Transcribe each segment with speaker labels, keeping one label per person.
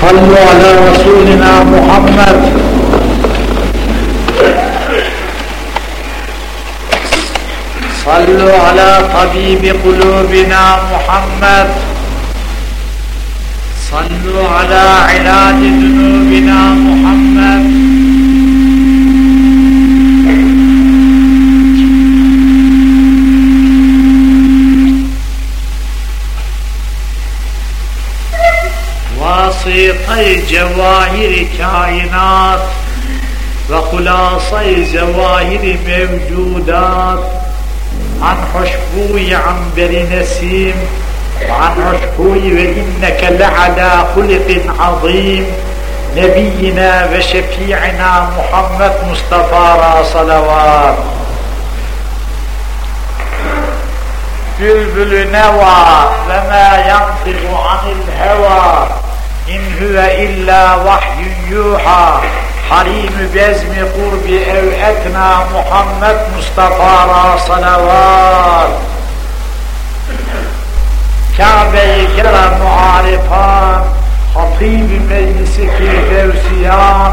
Speaker 1: صلوا على رسولنا محمد. صلوا على طبيب قلوبنا محمد. صلوا على علاج ذنوبنا محمد. واسطي جواهر كائنات وخلاصي زواهر موجودات. عن حشبوي عنبر نسيم وعن حشبوي وإنك لعلى خلق عظيم نبينا وشفيعنا محمد مصطفى صلوات. بلبل نوى وما ينطق عن الهوى huve illa vahyun yuha. Halim bezmi kurbi ev etna Muhammed Mustafa ra salavat. Kabe-i Kerem muarifan Hatib-i Meclisi Firdevsiyan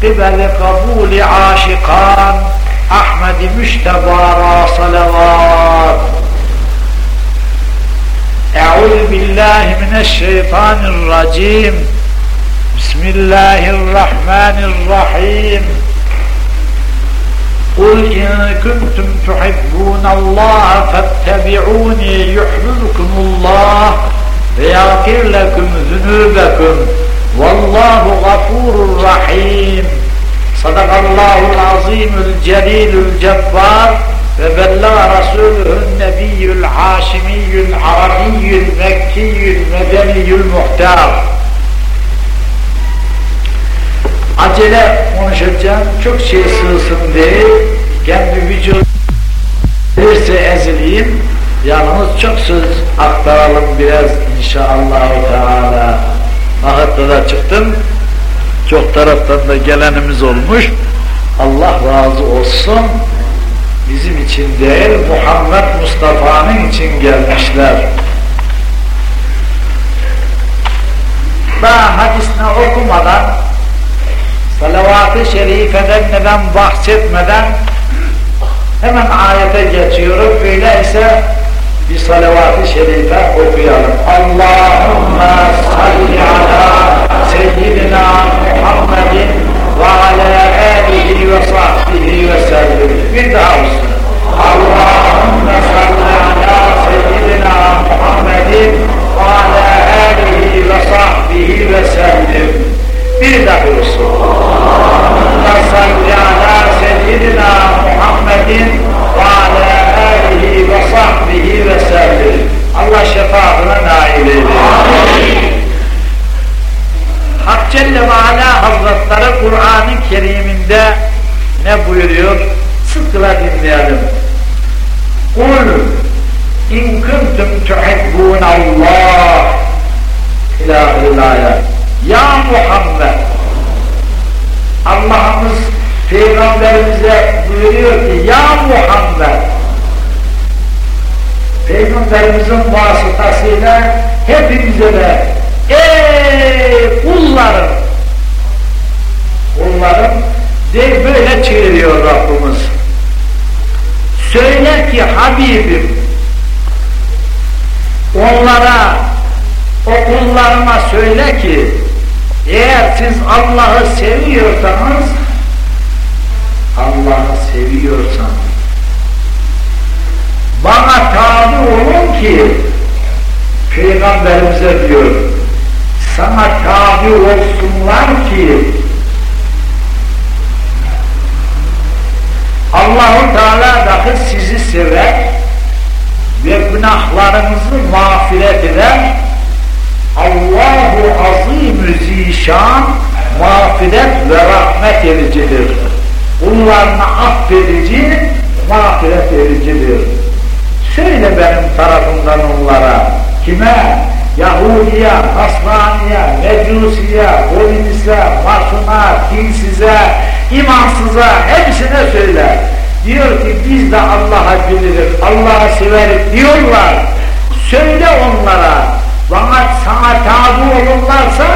Speaker 1: Kıbel-i Kabul-i Aşikan Ahmed-i Müşteba ra salavat. Eûzü billahi mineşşeytanirracim. بسم الله الرحمن الرحيم. قل إن كنتم تحبون الله فاتبعوني يحببكم الله ويغفر لكم ذنوبكم. والله غفور رحيم. صدق الله العظيم الجليل الجبار. ve bella Resulühün nebiyyül haşimiyyül arabiyyül mekkiyyül medeniyyül muhtar. Acele konuşacağım, çok şey sığsın diye kendi vücut bilirse ezileyim, yalnız çok söz aktaralım biraz inşallah Teala. Ahatta da çıktım, çok taraftan da gelenimiz olmuş. Allah razı olsun. Bizim için değil, Muhammed Mustafa'nın için gelmişler. Ben hadisini okumadan salavat-ı şerifeden neden bahsetmeden hemen ayete geçiyorum. Öyleyse bir salavat-ı şerife okuyalım. Allahümme salli ala seyyidina Muhammedin ve ala alihi ve sahbihi ve sellem. Bir daha olsun. Allahümme salli ala seyyidina Muhammedin ve ala alihi ve sahbihi ve sellem. Bir daha olsun. Allahümme salli ala seyyidina Muhammedin ve ala alihi ve sahbihi ve sellem. Allah şefaatine nail eylesin. Hak Celle ve Ala Hazretleri Kur'an-ı Kerim'inde ne buyuruyor? Sıkla dinleyelim. Kul in kuntum tuhibbun Allah ilahil ayet. Ya Muhammed Allah'ımız Peygamberimize buyuruyor ki Ya Muhammed Peygamberimizin vasıtasıyla hepimize de Ey kullarım! Kullarım de böyle çeviriyor Rabbimiz. Söyle ki Habibim onlara o kullarıma söyle ki eğer siz Allah'ı seviyorsanız Allah'ı seviyorsan bana tabi olun ki Peygamberimize diyor sana tabi olsunlar ki Allahu Teala dahi sizi sever ve günahlarınızı mağfiret eder Allahu azim zişan mağfiret ve rahmet edicidir. Kullarına affedici, mağfiret edicidir. Söyle benim tarafımdan onlara, kime? Yahudiye, Nasraniye, Mecusiye, Polinise, Masuna, Dinsize, imansıza hepsine söyle. Diyor ki biz de Allah'a biliriz, Allah'a severiz diyorlar. Söyle onlara, bana sana tabi olurlarsa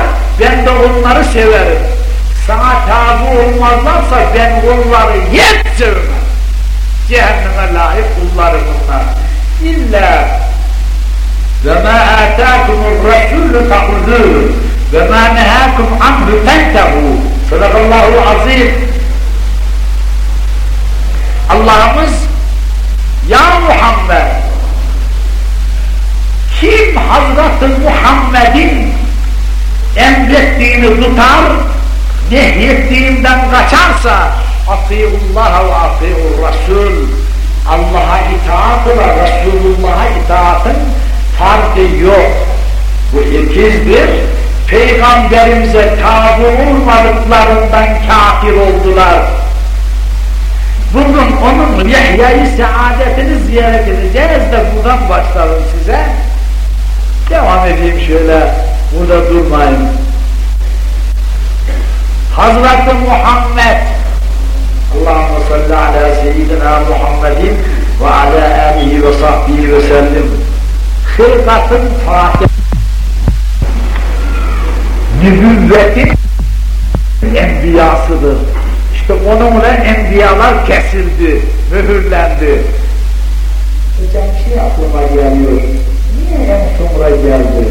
Speaker 1: ben de onları severim. Sana tabi olmazlarsa ben onları yet sevmem. Cehenneme layık kullarım bunlar. İlla ve ma atâkumur rasûlü ta'udû ve ma nehâkum anhu tentehu. Sadakallahu azim. Allah'ımız ya Muhammed kim Hazreti Muhammed'in emrettiğini tutar, nehyettiğinden kaçarsa Atiullah ve atiur Resul Allah'a itaat ile Resulullah'a itaatın farkı yok. Bu ikizdir. Peygamberimize tabi olmadıklarından kafir oldular. Bugün onun Yahya'yı saadetini ziyaret edeceğiz de buradan başlayalım size. Devam edeyim şöyle, burada durmayın. Hazreti Muhammed Allahümme salli ala seyyidina Muhammedin ve ala alihi ve sahbihi ve sellim hırkatın fatih nübüvvetin enbiyasıdır. İşte onunla enbiyalar kesildi, mühürlendi. Hocam şey aklıma geliyor, niye en sonra geldi?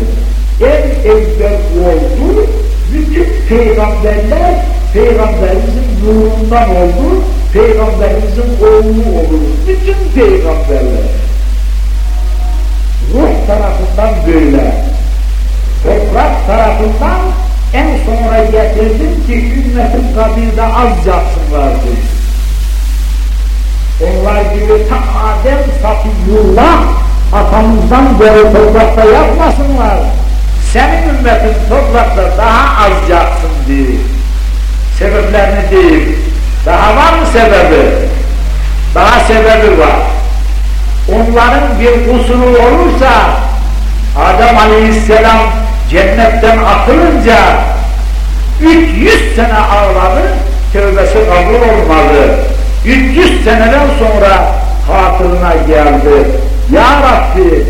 Speaker 1: En evvel oldu, bütün peygamberler peygamberimizin nurundan oldu, peygamberimizin oğlu olur. Bütün peygamberler. Ruh tarafından böyle. Toprak tarafından en sonra getirdim ki ümmetin kabirde az yatsınlardı. Onlar gibi ta Adem Safiyullah atamızdan beri toprakta yapmasınlar. Senin ümmetin toprakta daha az yatsın diye. Sebeplerini değil. Daha var mı sebebi? Daha sebebi var. Onların bir kusuru olursa Adem Aleyhisselam cennetten atılınca 300 sene ağladı, tövbesi kabul olmadı. 300 seneden sonra hatırına geldi. Ya Rabbi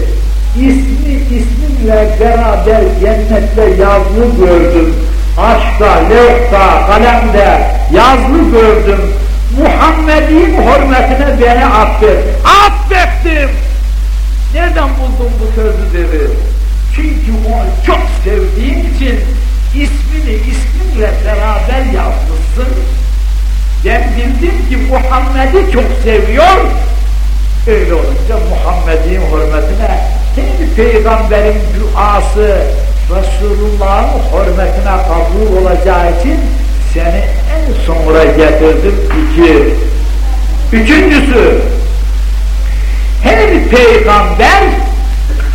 Speaker 1: ismi isminle beraber cennette yazılı gördüm. Aşkta, levhta, kalemde yazılı gördüm. Muhammed'in hürmetine beni affet. Affettim. Nereden buldun bu sözü dedi. Çünkü onu çok sevdiğim için ismini isminle beraber yazmışsın. Ben bildim ki Muhammed'i çok seviyor. Öyle olunca Muhammed'in hürmetine kendi peygamberin duası Resulullah'ın hürmetine kabul olacağı için seni en sonra getirdim iki. Üçüncüsü her peygamber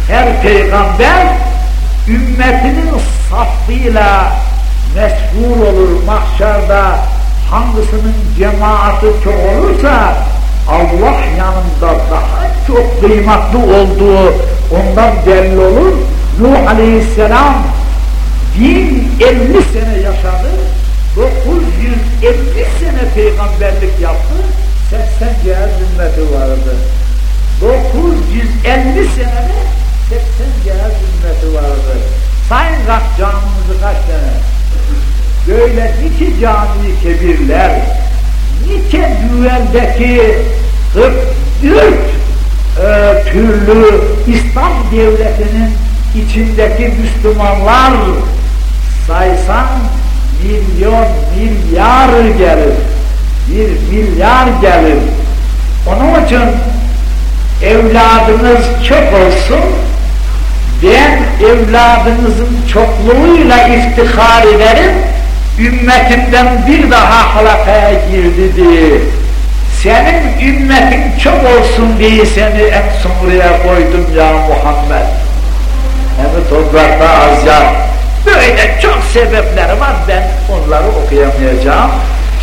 Speaker 1: her peygamber ümmetinin saflığıyla meşhur olur mahşerde hangisinin cemaati çok olursa Allah yanında daha çok kıymetli olduğu ondan belli olur. Nuh Aleyhisselam 1050 sene yaşadı, 950 sene peygamberlik yaptı, 80 cihaz ümmeti vardı. 950 senede 80 cihaz ümmeti vardı. Sayın kaç camimizi kaç tane? Böyle nice cami kebirler, nice düveldeki 44 e, türlü İslam devletinin içindeki Müslümanlar saysan milyon milyar gelir. Bir milyar gelir. Onun için evladınız çok olsun, ben evladınızın çokluğuyla iftihar ederim, ümmetimden bir daha halakaya girdi diye. Senin ümmetin çok olsun diye seni en sonraya koydum ya Muhammed. Hem toprakta az yar. Böyle çok sebepleri var, ben onları okuyamayacağım,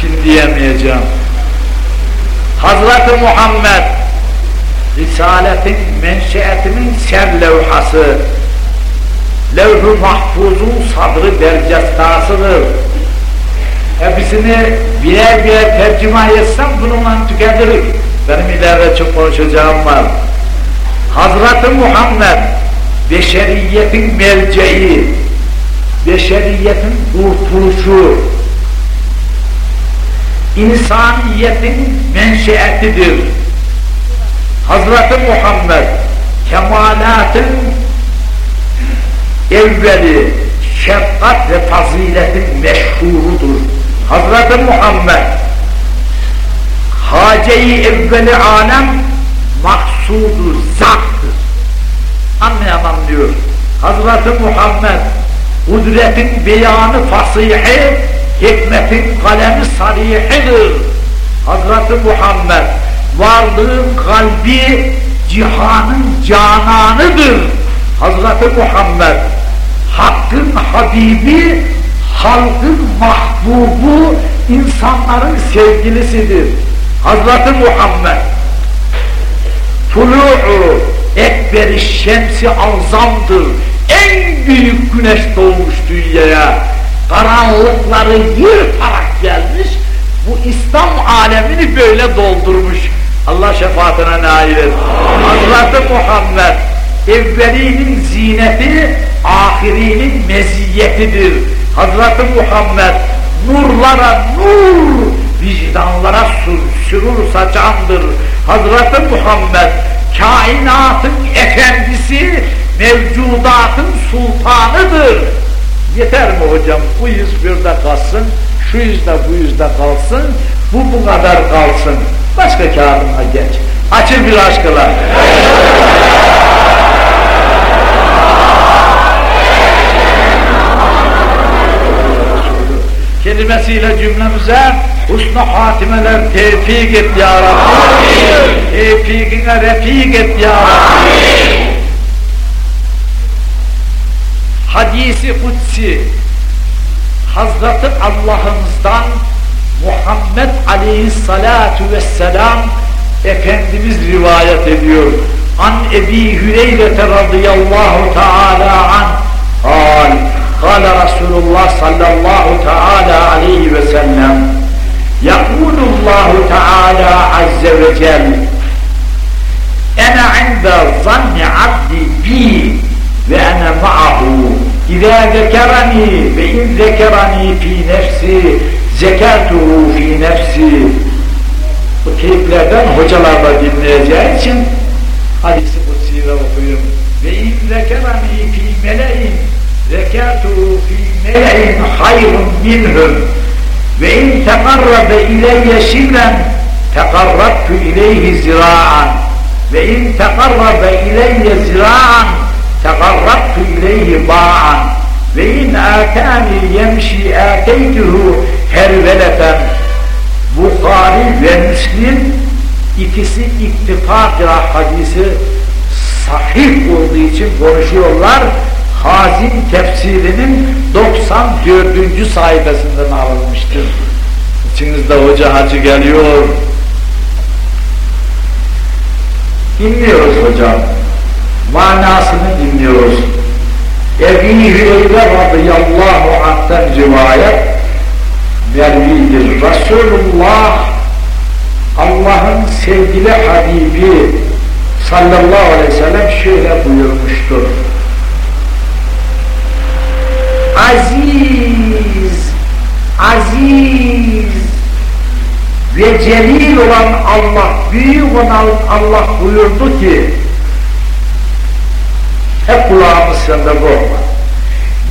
Speaker 1: şimdi diyemeyeceğim. Hazreti Muhammed Risaletin menşeetinin ser levhası, levh-ı mahfuzun sadrı bercestasıdır. Hepsini birer birer tercüme etsem bununla tüketirik. Benim ileride çok konuşacağım var. Hazreti Muhammed beşeriyetin merceği, beşeriyetin kurtuluşu, insaniyetin menşeetidir. Hazreti Muhammed kemalatın evveli şefkat ve faziletin meşhurudur. Hazreti Muhammed haceyi evveli alem maksudu zattır. Anlayamam diyor. Hazreti Muhammed kudretin beyanı fasihi, hikmetin kalemi sarihidir. Hazreti Muhammed varlığın kalbi cihanın cananıdır. Hazreti Muhammed Hakk'ın Habibi, halkın mahbubu, insanların sevgilisidir. Hazreti Muhammed tulu'u ekberi şemsi azamdır. En büyük güneş doğmuş dünyaya. Karanlıkları yırtarak gelmiş. Bu İslam alemini böyle doldurmuş. Allah şefaatine nail et. Hazreti Muhammed evvelinin zineti, ahirinin meziyetidir. Hazreti Muhammed nurlara nur, vicdanlara sur, sürur saçandır. Hazreti Muhammed kainatın efendisi, mevcudatın sultanıdır. Yeter mi hocam? Bu yüz birde kalsın, şu yüzde bu yüzde kalsın, bu bu kadar kalsın. Başka kağıdına geç. Açıl bir aşkıla. kelimesiyle cümlemize husnu hatimeler tevfik et ya Rabbi. Tevfikine refik et ya Rabbi. hadisi kutsi Hazreti Allah'ımızdan Muhammed aleyhissalatu vesselam Efendimiz rivayet ediyor. An Ebi Hüreyre'te radıyallahu teala an kal kal Resulullah sallallahu teala aleyhi ve sellem yakulullahu teala azze ve celle ene inde zanni abdi bi ve ene ma'ahu İzâ zekerani ve in zekerani fi nefsi zekertuhu fi nefsi bu teyiplerden hocalarla dinleyeceği için hadisi kutsiyi de okuyun ve in zekerani fi mele'in zekertuhu fi mele'in hayrun minhum ve in tekarrabe ileyye şibren tekarrabtu ileyhi zira'an ve in tekarrabe ileyye zira'an ileyhi ba'an ve in atani yemşi ateytuhu herveleten Bukhari ve Müslim ikisi ittifakla hadisi sahih olduğu için konuşuyorlar. Hazin tefsirinin 94. sayfasından alınmıştır. İçinizde hoca hacı geliyor. Dinliyoruz hocam. Manasını dinliyoruz. Ebi Hüreyre radıyallahu anh'tan rivayet mervidir. Resulullah Allah'ın sevgili Habibi sallallahu aleyhi ve sellem şöyle buyurmuştur. Aziz, aziz ve celil olan Allah, büyük olan Allah buyurdu ki hep kulağımız sende korkma.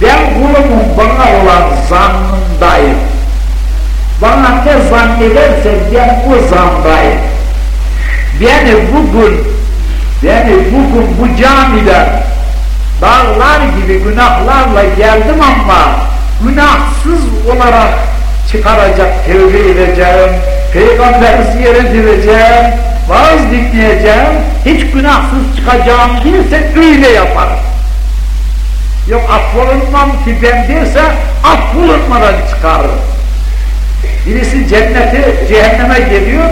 Speaker 1: Ben kulumun bana olan zannındayım. Bana ne zannederse ben o zandayım. Beni bugün, beni bugün bu camide dağlar gibi günahlarla geldim ama günahsız olarak çıkaracak, tevbe edeceğim, peygamberi ziyaret edeceğim, vaaz dinleyeceğim, hiç günahsız çıkacağım değilse öyle yaparım. Yok affolunmam ki ben derse affolunmadan çıkarırım. Birisi cennete, cehenneme geliyor,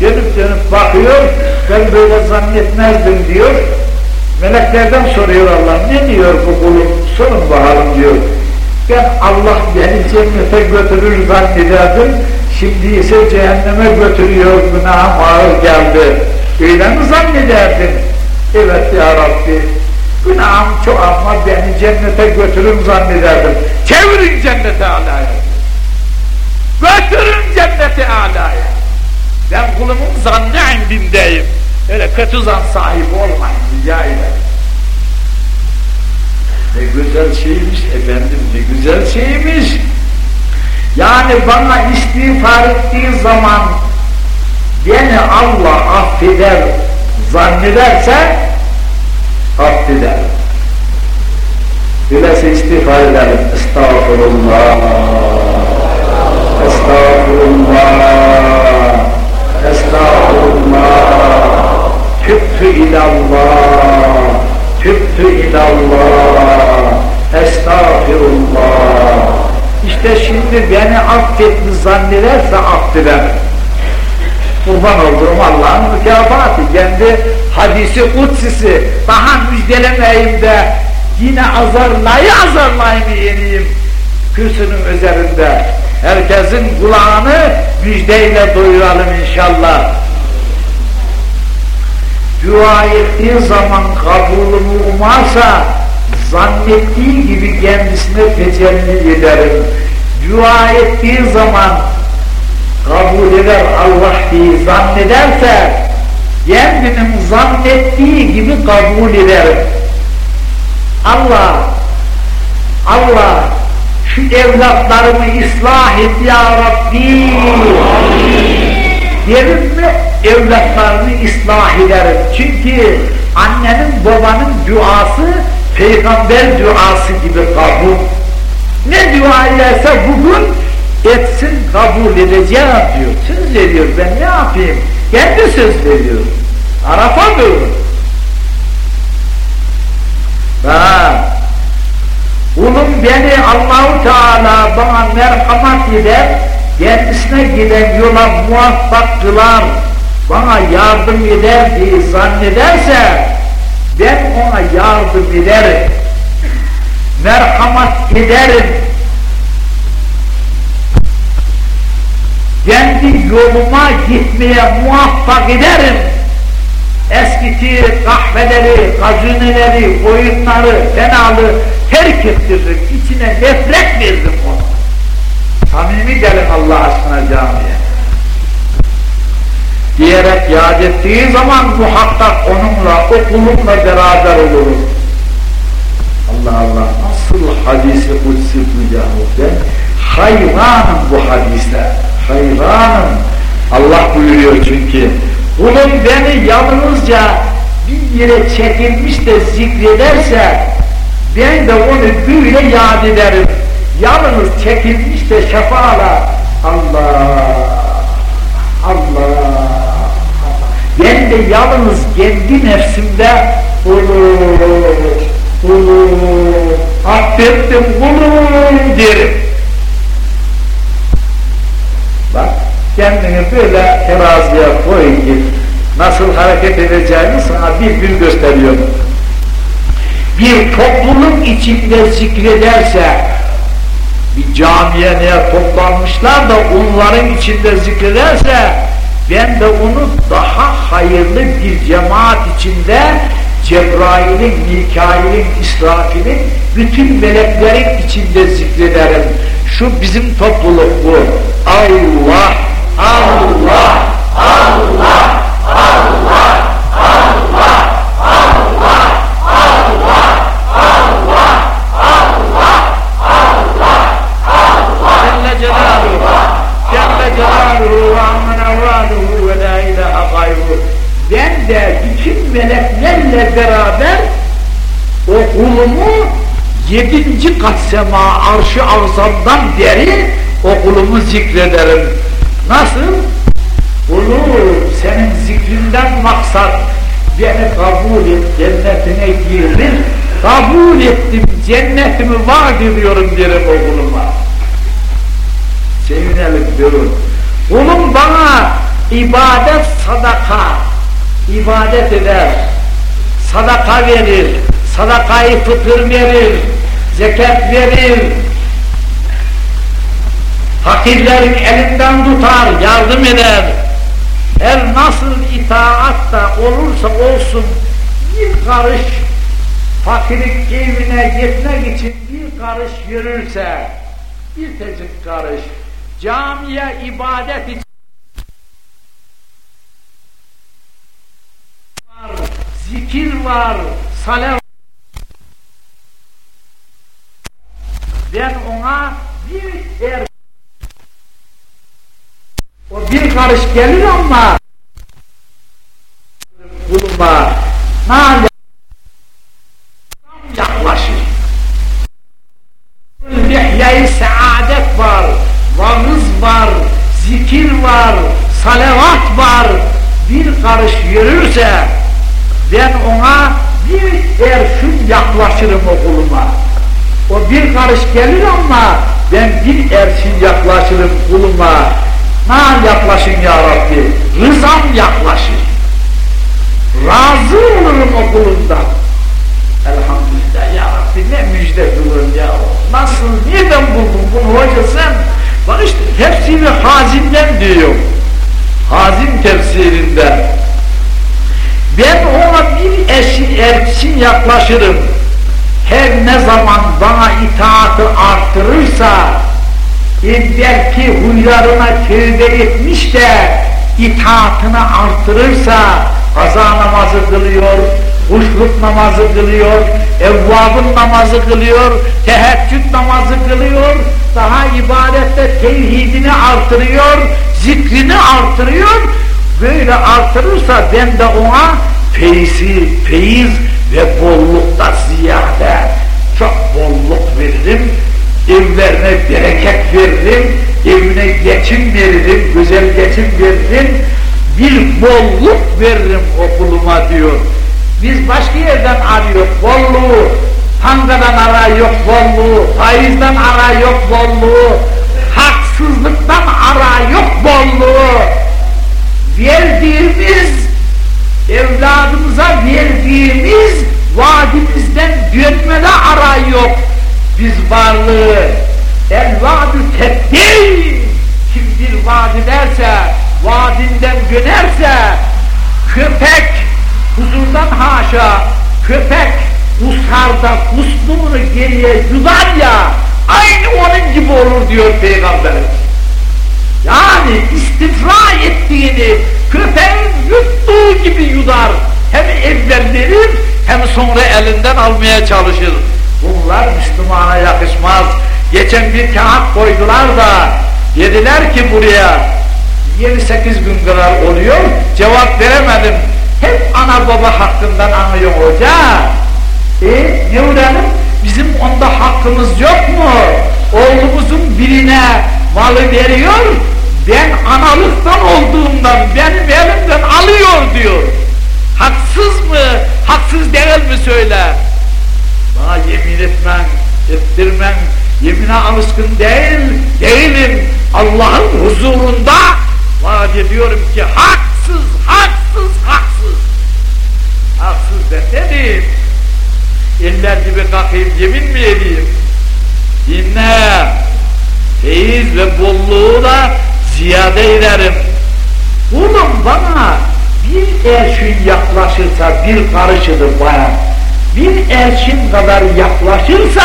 Speaker 1: dönüp dönüp bakıyor, ben böyle zannetmezdim diyor. Meleklerden soruyor Allah, ne diyor bu kulum? Sorun bakalım diyor. Ben Allah beni cennete götürür zannederdim, şimdi ise cehenneme götürüyor, günahım ağır geldi. Öyle mi zannederdin? Evet ya Rabbi, Günahım çok ama beni cennete götürün zannederdim. Çevirin cennete alaya. Götürün cennete alaya. Ben kulumun zannı indindeyim. Öyle kötü zan sahibi olmayın rica ederim. Ne güzel şeymiş efendim, ne güzel şeymiş. Yani bana istiğfar ettiği zaman beni Allah affeder zannederse affeder. Öyleyse istiğfar edelim. Estağfurullah. Estağfurullah. Estağfurullah. Tübtü ilallah. Tübtü ilallah. Estağfirullah. İşte şimdi beni affetti zannederse affeder. Kurban olduğum Allah'ın mükafatı. Kendi hadisi kutsisi. Daha müjdelemeyim de yine azarlayı azarlayı yeniyim. Kürsünün üzerinde. Herkesin kulağını müjdeyle doyuralım inşallah. Dua ettiği zaman kabulümü umarsa zannettiği gibi kendisine tecelli ederim. Dua ettiği zaman kabul eder Allah diye zannederse kendinin zannettiği gibi kabul ederim. Allah Allah şu evlatlarımı ıslah et ya Rabbi derim mi evlatlarını ıslah ederim. Çünkü annenin babanın duası peygamber duası gibi kabul. Ne dua ederse bugün etsin kabul edeceğim diyor. Söz veriyor ben ne yapayım? Kendi söz veriyor. Arafa böyle. Ha. Kulum beni Allahu Teala bana merhamet eder, kendisine giden yola muvaffak kılar, bana yardım eder diye zannederse ben ona yardım ederim. Merhamet ederim. Kendi yoluma gitmeye muvaffak ederim. Eskiti kahveleri, gazineleri, oyunları, fenalı terk ettiririm. İçine nefret veririm onu. Samimi gelin Allah aşkına camiye. Diyerek yad ettiği zaman muhakkak onunla, o kulumla beraber olurum. Allah Allah nasıl hadisi kutsi yahu ben hayranım bu hadise. Hayranım. Allah buyuruyor çünkü. Kulum beni yalnızca bir yere çekilmiş de zikrederse ben de onu böyle yad ederim. Yalnız çekilmiş de şefaala Allah Allah ben de yalnız kendi nefsimde olur kulum affettim kulum derim. Bak kendini böyle teraziye koy git. Nasıl hareket edeceğini sana bir bir gösteriyor. Bir topluluk içinde zikrederse bir camiye neye toplanmışlar da onların içinde zikrederse ben de onu daha hayırlı bir cemaat içinde Cebrail'in, Mikail'in, İsrafil'in bütün meleklerin içinde zikrederim. Şu bizim topluluk bu. Allah, Allah, Allah, Allah, Allah, Allah, Allah, Allah, Allah, Allah, Allah. Celle Celaluhu, Celle Celaluhu ammen avaluhu ve la ilahe gayruhu. Ben de meleklerle beraber o kulumu yedinci kat sema arşı arzamdan beri o kulumu zikrederim. Nasıl? Kulum senin zikrinden maksat beni kabul et cennetine girir. Kabul ettim cennetimi vaat ediyorum derim o kuluma. Sevinelim diyorum. Kulum bana ibadet sadaka ibadet eder, sadaka verir, sadakayı fıtır verir, zekat verir, fakirlerin elinden tutar, yardım eder. Her nasıl itaat da olursa olsun bir karış fakirin evine gitmek için bir karış yürürse, bir tecik karış, camiye ibadet için var, zikir var, salavat ben ona bir er o bir karış gelir ama bulunma ne yaklaşır. Lihye-i saadet var, vaız var, zikir var, salavat var. Bir karış yürürse ben ona bir erşin yaklaşırım okuluma. O bir karış gelir ama ben bir erşin yaklaşırım kuluma. Ne yaklaşın ya Rabbi? Rızam yaklaşır. Razı olurum okulundan. Elhamdülillah ya Rabbi ne müjde bulurum ya Nasıl, nereden buldun bunu hoca sen? Bak işte tefsiri Hazim'den diyor. Hazim tefsirinden. Ben ona bir eşin erksin yaklaşırım. Her ne zaman bana itaatı arttırırsa, belki huylarına tövbe etmiş de itaatını arttırırsa, kaza namazı kılıyor, kuşluk namazı kılıyor, evvabın namazı kılıyor, teheccüd namazı kılıyor, daha ibadette tevhidini artırıyor, zikrini artırıyor, böyle artırırsa ben de ona feyzi, feyiz ve bollukta ziyade çok bolluk veririm, evlerine bereket veririm, evine geçim veririm, güzel geçim veririm, bir bolluk veririm okuluma diyor. Biz başka yerden arıyor bolluğu, tangadan ara yok bolluğu, faizden ara yok bolluğu, haksızlıktan ara yok bolluğu. Evladımıza verdiğimiz vaadimizden dönmede ara yok. Biz varlığı, el vaadü tebdil, kim bir vaad ederse, vaadinden dönerse, köpek, huzurdan haşa köpek usarda kusluğunu geriye yudar ya aynı onun gibi olur diyor Peygamberimiz. Yani istifra ettiğini köpeğin yuttuğu gibi yudar. Hem evden hem sonra elinden almaya çalışır. Bunlar Müslümana yakışmaz. Geçen bir kağıt koydular da dediler ki buraya 7-8 gün kadar oluyor cevap veremedim hep ana baba hakkından anlıyor hoca. E ne uğranım? Bizim onda hakkımız yok mu? Oğlumuzun birine malı veriyor, ben analıktan olduğumdan benim elimden alıyor diyor. Haksız mı? Haksız değil mi söyle? Bana yemin etmen, ettirmen, yemine alışkın değil, değilim. Allah'ın huzurunda vaat ediyorum ki haksız, haksız, haksız. Haksız deseydim, eller gibi kalkayım yemin mi edeyim? Dinle, feyiz ve bolluğu da ziyade ederim. Oğlum bana bir erşin yaklaşırsa bir karışıdır bana. Bir erşin kadar yaklaşırsa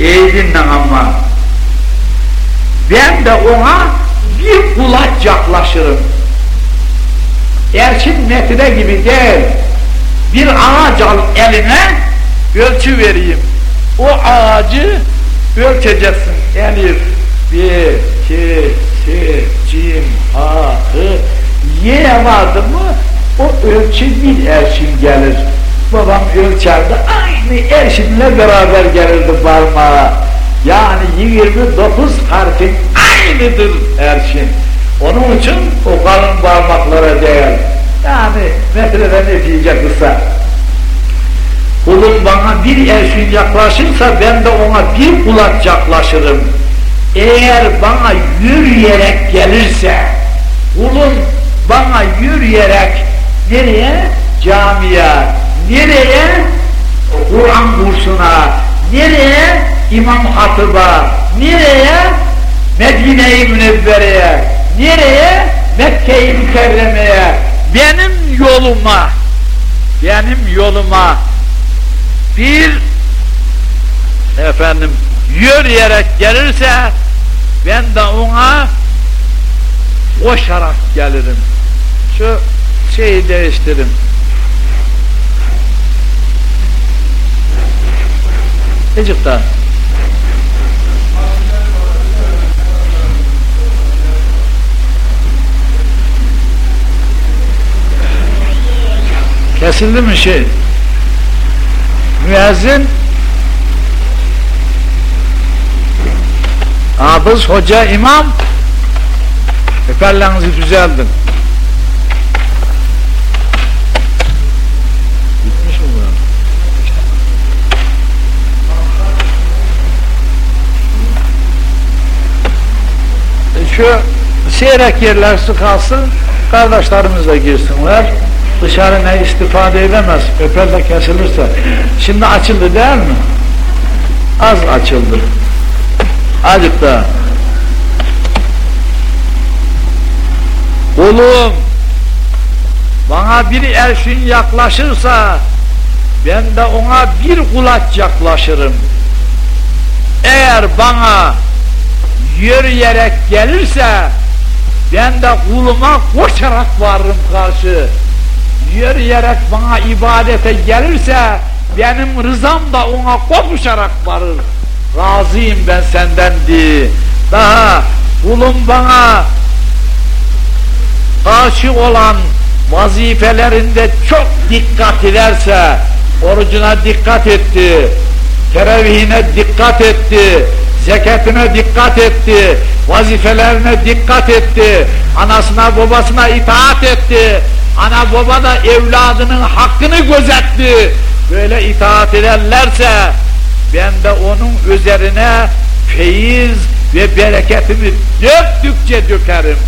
Speaker 1: iyi dinle ama ben de ona bir kulaç yaklaşırım. Erşin metre gibi değil. Bir ağaç al eline ölçü vereyim. O ağacı ölçeceksin. Elif, bir, iki, üç, cim, ha, hı. Y vardı mı o ölçü bir erşin gelir. Babam ölçerdi aynı erşinle beraber gelirdi parmağa. Yani 29 harfin aynıdır erşin. Onun için o kalın parmaklara değer. Yani metreden netice kısa. Kulum bana bir erşin yaklaşırsa ben de ona bir kulak yaklaşırım. Eğer bana yürüyerek gelirse, kulum bana yürüyerek nereye? Camiye, nereye? Kur'an kursuna, nereye? İmam Hatip'a, nereye? Medine-i Münevvere'ye, nereye? Mekke-i Mükerreme'ye, benim yoluma, benim yoluma bir efendim yürüyerek gelirse ben de ona koşarak gelirim. Şu şeyi değiştirin. Ecik daha. Kesildi mi şey? Müezzin Hafız, hoca, imam Efendilerinizi düzeldin. Bitmiş mi bu? E şu seyrek yerler sıkılsın, kardeşlerimiz de girsinler. Dışarı ne istifade edemez, öper de kesilirse. Şimdi açıldı değil mi? Az açıldı. Azıcık daha. Kulum bana bir elçin yaklaşırsa ben de ona bir kulaç yaklaşırım. Eğer bana yürüyerek gelirse ben de kuluma koşarak varırım karşı. Yürüyerek bana ibadete gelirse benim rızam da ona kopuşarak varır. Razıyım ben senden diye. Daha kulum bana karşı olan vazifelerinde çok dikkat ederse, orucuna dikkat etti, teravihine dikkat etti, zekatine dikkat etti, vazifelerine dikkat etti, anasına babasına itaat etti, ana baba da evladının hakkını gözetti, böyle itaat ederlerse, ben de onun üzerine feyiz ve bereketimi döktükçe dökerim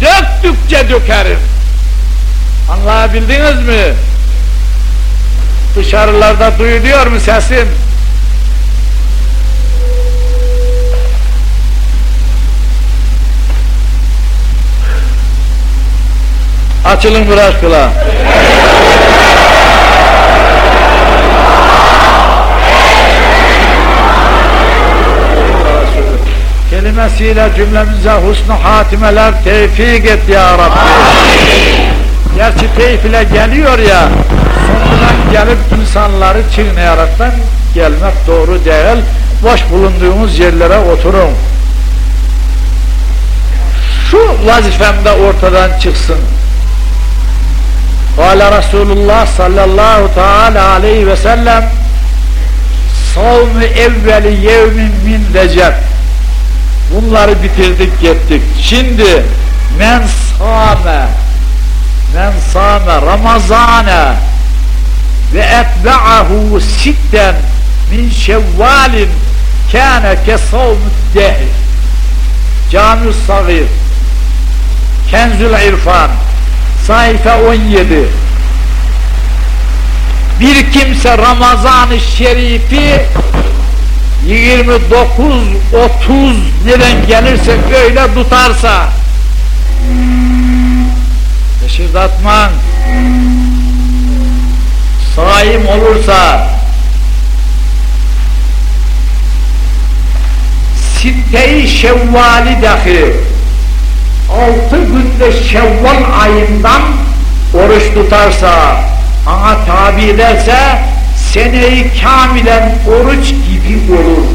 Speaker 1: döktükçe dökerim. Anlayabildiniz mi? Dışarılarda duyuluyor mu sesim? Açılın biraz kula. kelimesiyle cümlemize husnu hatimeler tevfik et ya Rabbi. Gerçi teyf ile geliyor ya, sonradan gelip insanları çiğneyerekten gelmek doğru değil. Boş bulunduğumuz yerlere oturun. Şu vazifemde ortadan çıksın. Kale Resulullah sallallahu teala aleyhi ve sellem savmi evveli yevmin min recep Bunları bitirdik gittik. Şimdi men sâme men sâme ramazâne ve etbe'ahu sitten min şevvalin kâne kesavmü dehr Cami Sagir Kenzül İrfan sayfa 17 bir kimse Ramazan-ı Şerif'i 29 30 neden gelirse böyle tutarsa. Reşit Atman saim olursa Sitte-i Şevvali dahi altı günde Şevval ayından oruç tutarsa ana tabi ederse seneyi kamilen oruç gibi olur.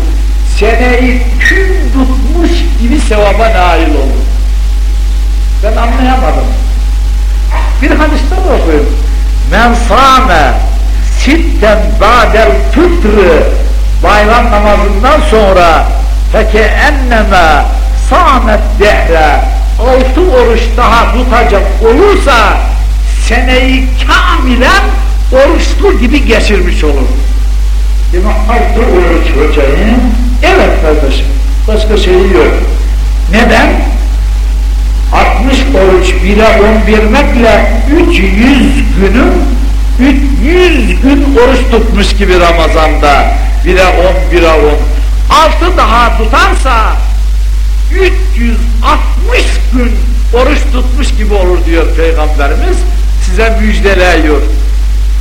Speaker 1: Seneyi tüm tutmuş gibi sevaba nail olur. Ben anlayamadım. Bir hadiste okuyayım. Men sâme sitten ba'del fıtrı bayram namazından sonra feke enneme sâmet dehre altı oruç daha tutacak olursa seneyi kamilen oruçlu gibi geçirmiş olur. Demek altı oruç hocayı, evet kardeşim, başka şeyi yok. Neden? 60 oruç 1'e 10 vermekle 300 günün 300 gün oruç tutmuş gibi Ramazan'da 1'e 10 1'e 10 altı daha tutarsa 360 gün oruç tutmuş gibi olur diyor Peygamberimiz size müjdeleyiyor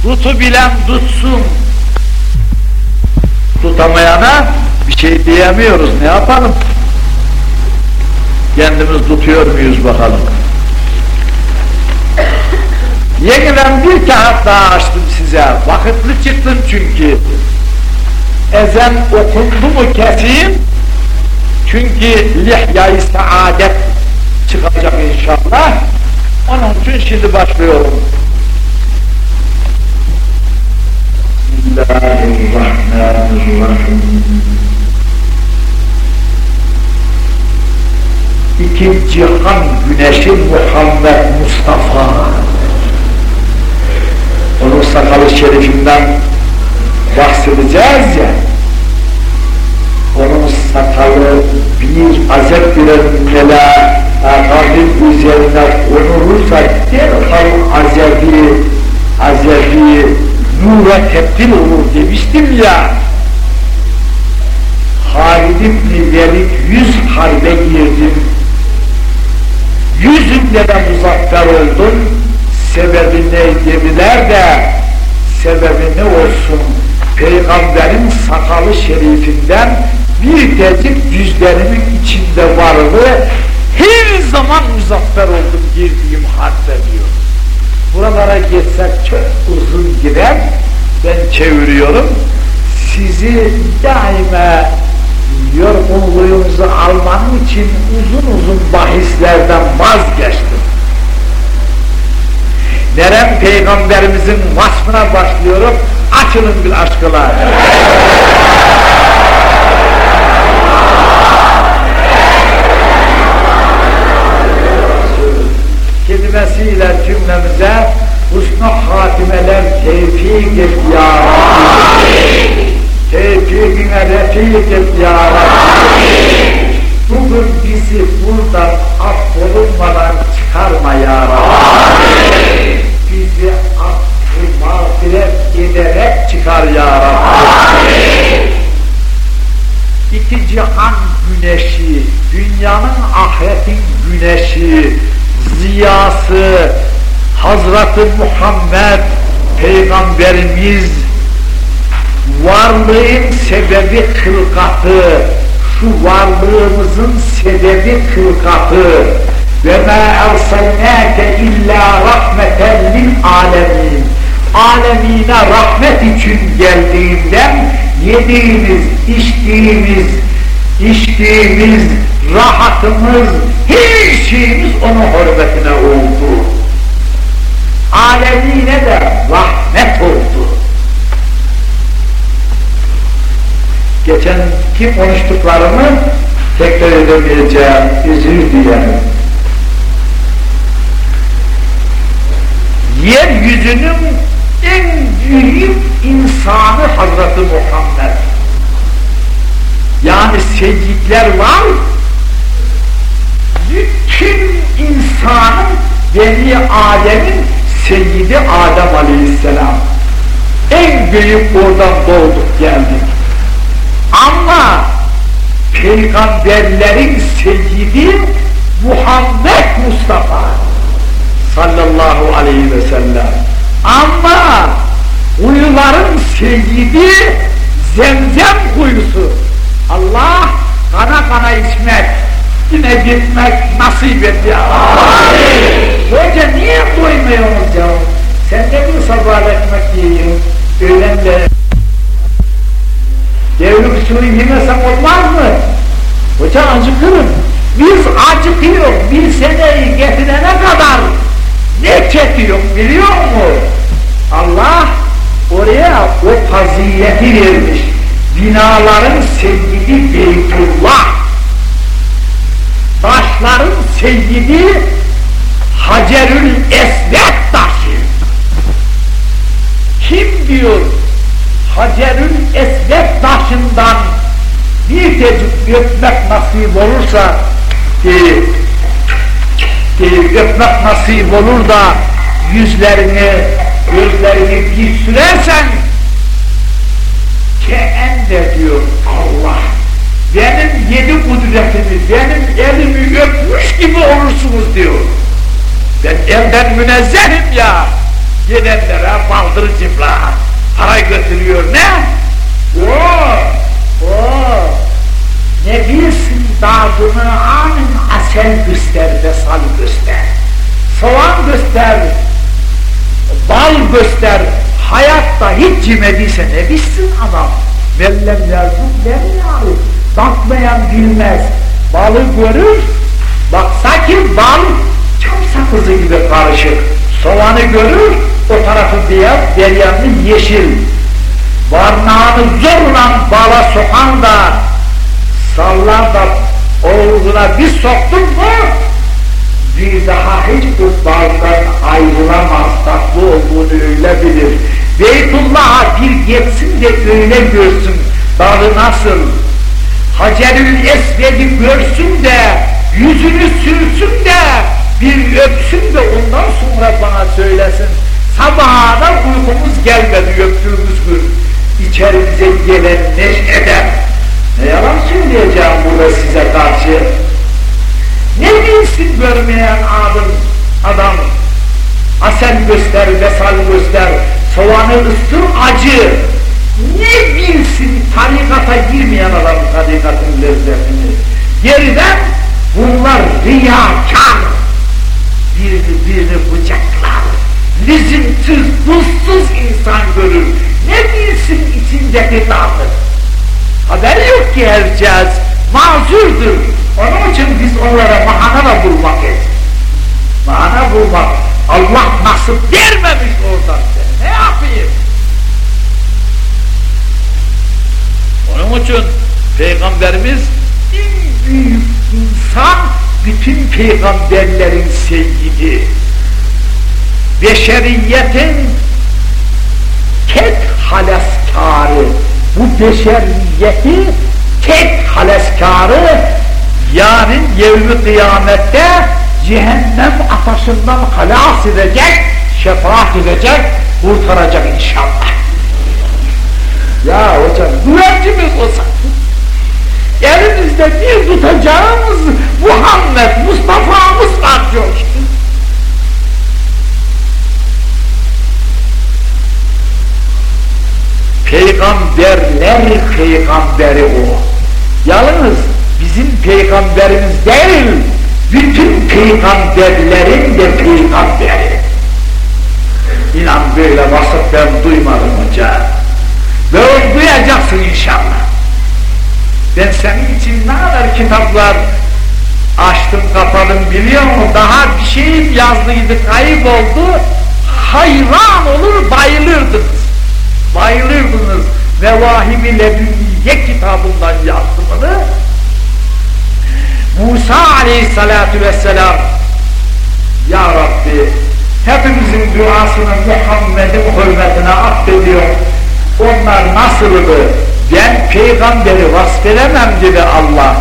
Speaker 1: tutu bilen tutsun, Tutamayana bir şey diyemiyoruz. Ne yapalım? Kendimiz tutuyor muyuz bakalım. Yeniden bir kağıt daha açtım size. Vakitli çıktım çünkü. Ezen okundu mu keseyim? Çünkü lihyayı saadet çıkacak inşallah. Onun için şimdi başlıyorum. Bismillahirrahmanirrahim. İki cihan güneşi Muhammed Mustafa. Onun sakalı şerifinden bahsedeceğiz ya. Onun sakalı bir azep bilenlere kabrin üzerine konulursa derhal azebi, azebi nura tebdil olur demiştim ya. Halid İbni Velid yüz harbe girdim. Yüzünde de muzaffer oldum. Sebebi ne dediler de sebebi ne olsun? Peygamberin sakalı şerifinden bir tecik düzlerimin içinde varlığı her zaman muzaffer oldum girdiğim harbe diyor. Buralara geçsek çok uzun gider. Ben çeviriyorum. Sizi daima yorgunluğunuzu almanın için uzun uzun bahislerden vazgeçtim. Nerem peygamberimizin vasfına başlıyorum. Açılın bir aşkılar. Hazreti Muhammed Peygamberimiz varlığın sebebi kılkatı şu varlığımızın sebebi kılkatı ve ma erselnâke illa rahmeten lil alemin alemine rahmet için geldiğinden yediğimiz, içtiğimiz, içtiğimiz, rahatımız, her şeyimiz onun hürmetine oldu. Alemine de rahmet oldu. Geçen ki konuştuklarımı tekrar edemeyeceğim, üzür dilerim. Yeryüzünün en büyük insanı Hazreti Muhammed. Yani seyyidler var, bütün insanın Beni Adem'in Seyyidi Adem Aleyhisselam. En büyük oradan doğduk geldik. Ama peygamberlerin seyyidi Muhammed Mustafa sallallahu aleyhi ve sellem. Ama kuyuların seyyidi zemzem kuyusu. Allah kana kana içmek, yine gitmek nasip et ya. Hoca niye doymuyorsunuz ya? Sen de bir sabah ekmek yiyin, öğlenle. Devrik suyu yemesem olmaz mı? Hoca acıkırım. Biz acıkıyor, bir seneyi getirene kadar ne çekiyor biliyor musun? Allah oraya o fazileti vermiş. Binaların seyyidi Beytullah. Taşların seyyidi Hacerül Esved taşı. Kim diyor Hacerül Esved taşından bir tecik öpmek nasip olursa e, e, öpmek nasip olur da yüzlerini, gözlerini bir sürersen keende diyor Allah benim yedi kudretimi, benim elimi öpmüş gibi olursunuz diyor. Ben elden münezzehim ya. Gelenlere baldır cimla. Para götürüyor ne? Oo, oo. Ne bilsin dağdını amin asel göster ve sal göster. Soğan göster, bal göster. Hayatta hiç cimediyse ne bilsin adam. Vellem yardım, ben yardım. Bakmayan bilmez. Balı görür, baksa ki bal çam sakızı gibi karışık. Soğanı görür, o tarafı beyaz, deryanlı yeşil. Barnağını zorla bala sokan da sallar da oğluna bir soktun mu bir daha hiç bu baldan ayrılamaz tatlı olduğunu öyle bilir. Beytullah'a bir geçsin de öyle görsün dalı nasıl. Hacerül Esved'i görsün de yüzünü sürsün de bir öpsün de ondan sonra bana söylesin. Sabaha da uykumuz gelmedi öptüğümüz gün. İçerimize gelen neşeden. Ne yalan söyleyeceğim burada size karşı. Ne bilsin görmeyen adam, adam. Asel göster, vesal göster, soğanı ıstır acı. Ne bilsin tarikata girmeyen adam tarikatın lezzetini. Geriden bunlar riyakar. Birini birini bıçaklar. Lizimsiz, buzsuz insan görür. Ne bilsin içindeki tadı. Haberi yok ki herkes. Mazurdur. Onun için biz onlara mahana da bulmak et. Mahana bulmak. Allah nasip vermemiş oradan. Ne yapayım? Onun için Peygamberimiz en büyük insan bütün peygamberlerin seyyidi. Beşeriyetin tek haleskarı. Bu beşeriyeti tek haleskarı yarın yevmi kıyamette cehennem ateşinden halas edecek, şefaat edecek, kurtaracak inşallah. Ya hocam güvencimiz olsa elimizde bir tutacağımız Muhammed Mustafa'mız var diyor işte. Peygamberler peygamberi o. Yalnız bizim peygamberimiz değil, bütün peygamberlerin de peygamberi. İnan böyle vasıf ben duymadım hoca. Böyle duyacaksın inşallah. Ben senin için ne kadar kitaplar açtım kapadım biliyor musun? Daha bir şeyim yazdıydı kayıp oldu. Hayran olur bayılırdınız. Bayılırdınız. Mevahib-i Ledünniye kitabından yazdımını. Musa aleyhissalatu vesselam Ya Rabbi hepimizin duasını Muhammed'in hürmetine affediyor. Onlar nasıldı? Ben peygamberi vasfedemem dedi Allah.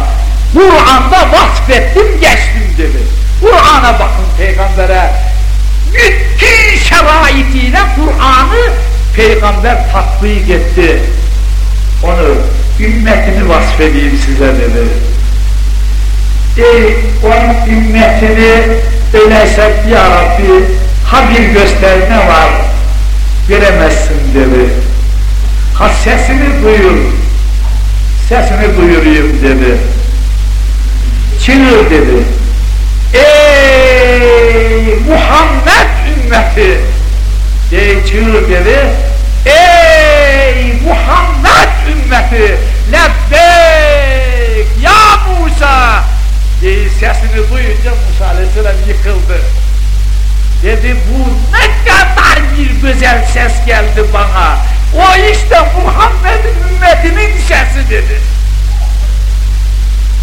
Speaker 1: Kur'an'da vasfettim geçtim dedi. Kur'an'a bakın peygambere. Bütün şeraitiyle Kur'an'ı peygamber tatbik etti. Onu ümmetini vasfedeyim size dedi. Ey onun ümmetini öyleyse ya Rabbi ha bir göster ne var veremezsin dedi. Ha sesini duyur, sesini duyurayım dedi. Çığır dedi. Ey Muhammed ümmeti! Ey çığır dedi. Ey Muhammed ümmeti! Lebbeyk ya Musa! Diye sesini duyunca Musa aleyhisselam yıkıldı. Dedi bu ne kadar bir güzel ses geldi bana. O işte Muhammed'in ümmetinin sesi dedi.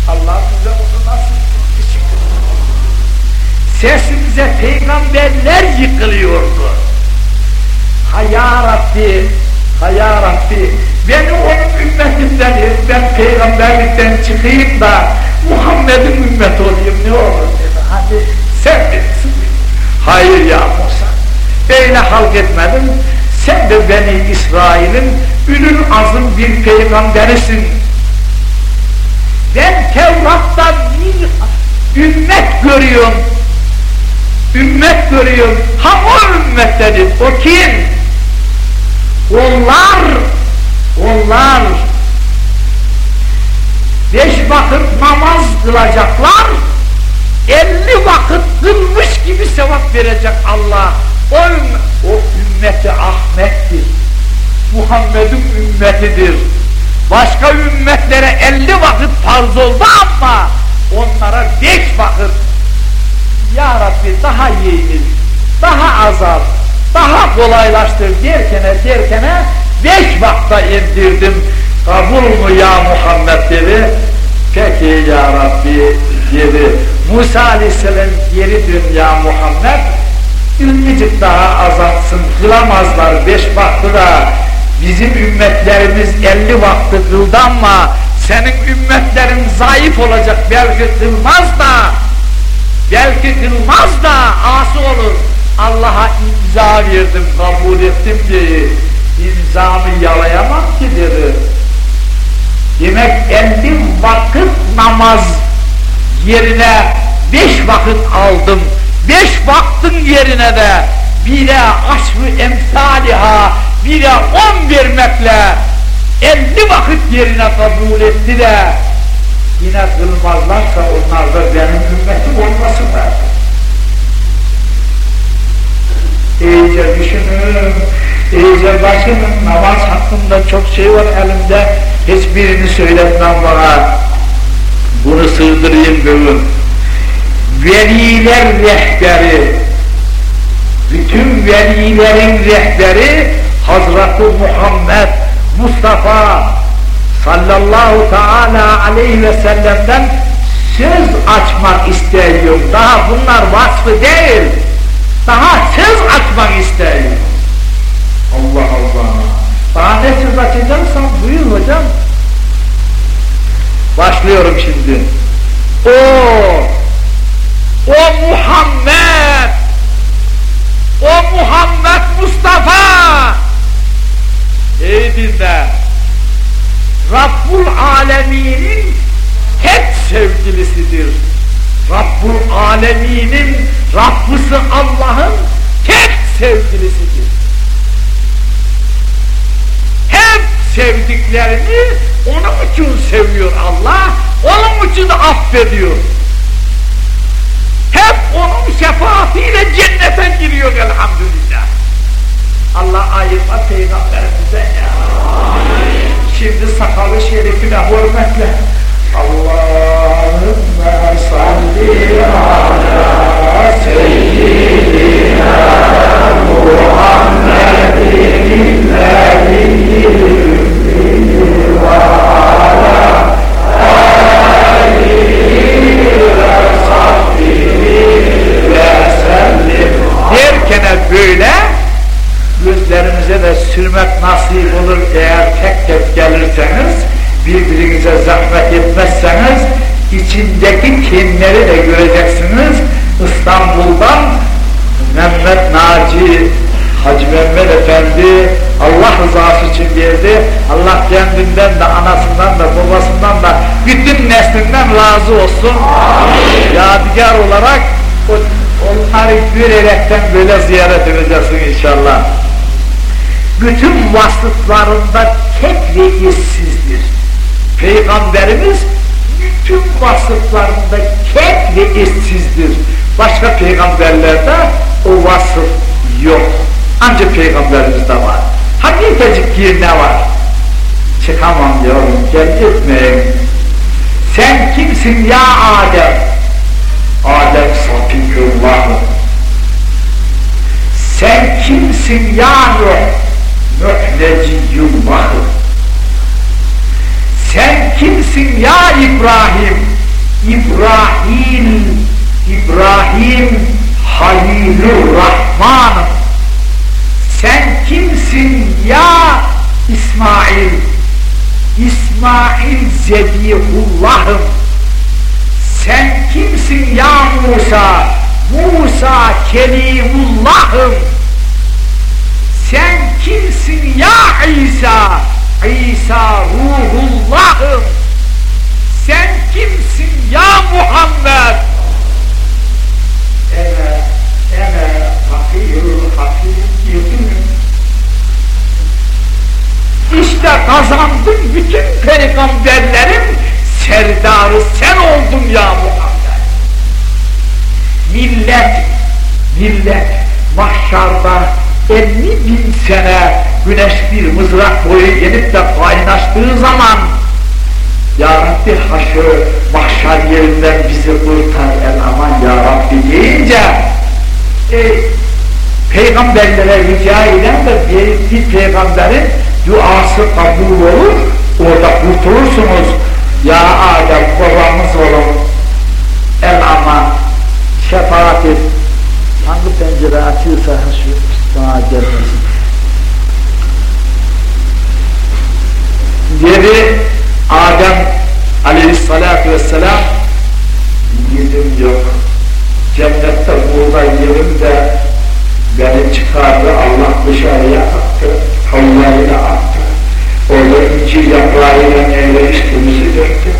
Speaker 1: Allah bize onu nasıl Sesimize peygamberler yıkılıyordu. Ha ya Rabbi, ha ya Rabbi, beni onun ümmetimden, ben peygamberlikten çıkayım da Muhammed'in ümmet olayım ne olur dedi. Hadi sen bilirsin. Hayır ya Musa, öyle halk etmedim. Sen de beni İsrail'in ünün azın bir peygamberisin. Ben Tevrat'ta bir ümmet görüyorum. Ümmet görüyorum. Ha o ümmettedir. O kim? Onlar, onlar beş vakit namaz kılacaklar, elli vakit kılmış gibi sevap verecek Allah. O, ümmet, o ümmet ümmeti Ahmet'tir. Muhammed'in ümmetidir. Başka ümmetlere elli vakit farz oldu ama onlara beş vakit Ya Rabbi daha yeyiniz, daha azalt, daha kolaylaştır derkene derkene beş vakta indirdim. Kabul mu ya Muhammed dedi. Peki ya Rabbi dedi. Musa Aleyhisselam geri dön ya Muhammed. Ümicik daha azaltsın, kılamazlar beş vakti da. Bizim ümmetlerimiz elli vakti kıldı ama senin ümmetlerin zayıf olacak belki kılmaz da belki kılmaz da ası olur. Allah'a imza verdim, kabul ettim diye imzamı yalayamam ki dedi. Demek elli vakit namaz yerine beş vakit aldım. Beş vaktin yerine de bire aşrı emsaliha bire on vermekle elli vakit yerine kabul etti de yine kılmazlarsa onlar da benim ümmetim olmasınlar. İyice düşünün, iyice başının namaz hakkında çok şey var elimde, hiçbirini söyletmem bana. Bunu sığdırayım bugün. Veliler rehberi, bütün velilerin rehberi Hazreti Muhammed Mustafa sallallahu teala aleyhi ve sellem'den söz açmak istiyorum. Daha bunlar vasfı değil. Daha söz açmak istiyorum. Allah Allah. Daha ne söz açacaksan buyur hocam. Başlıyorum şimdi. O, o Muhammed, o Muhammed Mustafa, iyi dinle, Rabbul Alemin'in tek sevgilisidir. Rabbul Alemin'in Rabbısı Allah'ın tek sevgilisidir. Hep sevdiklerini onun için seviyor Allah, onun için affediyor. Hep onun şefaatiyle cennete giriyor elhamdülillah. Allah ayırma peygamberimize ya. Şimdi sakalı şerifine hürmetle Allahümme salli ala seyyidina Muhammedin derkene böyle gözlerinize de sürmek nasip olur eğer tek tek gelirseniz birbirinize zahmet etmezseniz içindeki kinleri de göreceksiniz İstanbul'dan Mehmet Naci Hacı Mehmet Efendi Allah rızası için geldi. Allah kendinden de anasından da babasından da bütün neslinden razı olsun. Amin. Yadigar olarak o, onları görerekten böyle ziyaret edeceksin inşallah. Bütün vasıflarında tek ve eşsizdir. Peygamberimiz bütün vasıflarında tek ve eşsizdir. Başka peygamberlerde o vasıf yok. Ancak peygamberimizde var. Hakikacık ne var? Çıkamam diyorum, gel gitmeyin. Sen kimsin ya Adem? Adem Safiyullah. Sen kimsin ya Nuh? Nuh Neciyullah. Sen kimsin ya İbrahim? İbrahim, İbrahim Halilur Rahman. Sen kimsin ya İsmail? İsmail Zebihullah'ım. Sen kimsin ya Musa? Musa Kelimullah'ım. Sen kimsin ya İsa? İsa Ruhullah'ım. Sen kimsin ya Muhammed? Evet, evet, hakir, hakir, İşte kazandım bütün peygamberlerin serdarı sen oldun ya Muhammed. Millet, millet mahşarda 50 bin sene güneş bir mızrak boyu yenip de kaynaştığı zaman Ya Rabbi haşır mahşer yerinden bizi kurtar el aman Ya Rabbi deyince e, peygamberlere rica eden de bir, bir peygamberin duası kabul olur orada kurtulursunuz ya Adem babamız olun el aman şefaat et. Hangi pencere açıyorsa şu sana gelmesin. Dedi Adem aleyhissalatu vesselam yedim yok. Cennette burada yerim de beni çıkardı. Allah dışarıya attı. Havlayla attı incir yaprağıyla neyle üstümüzü döktük.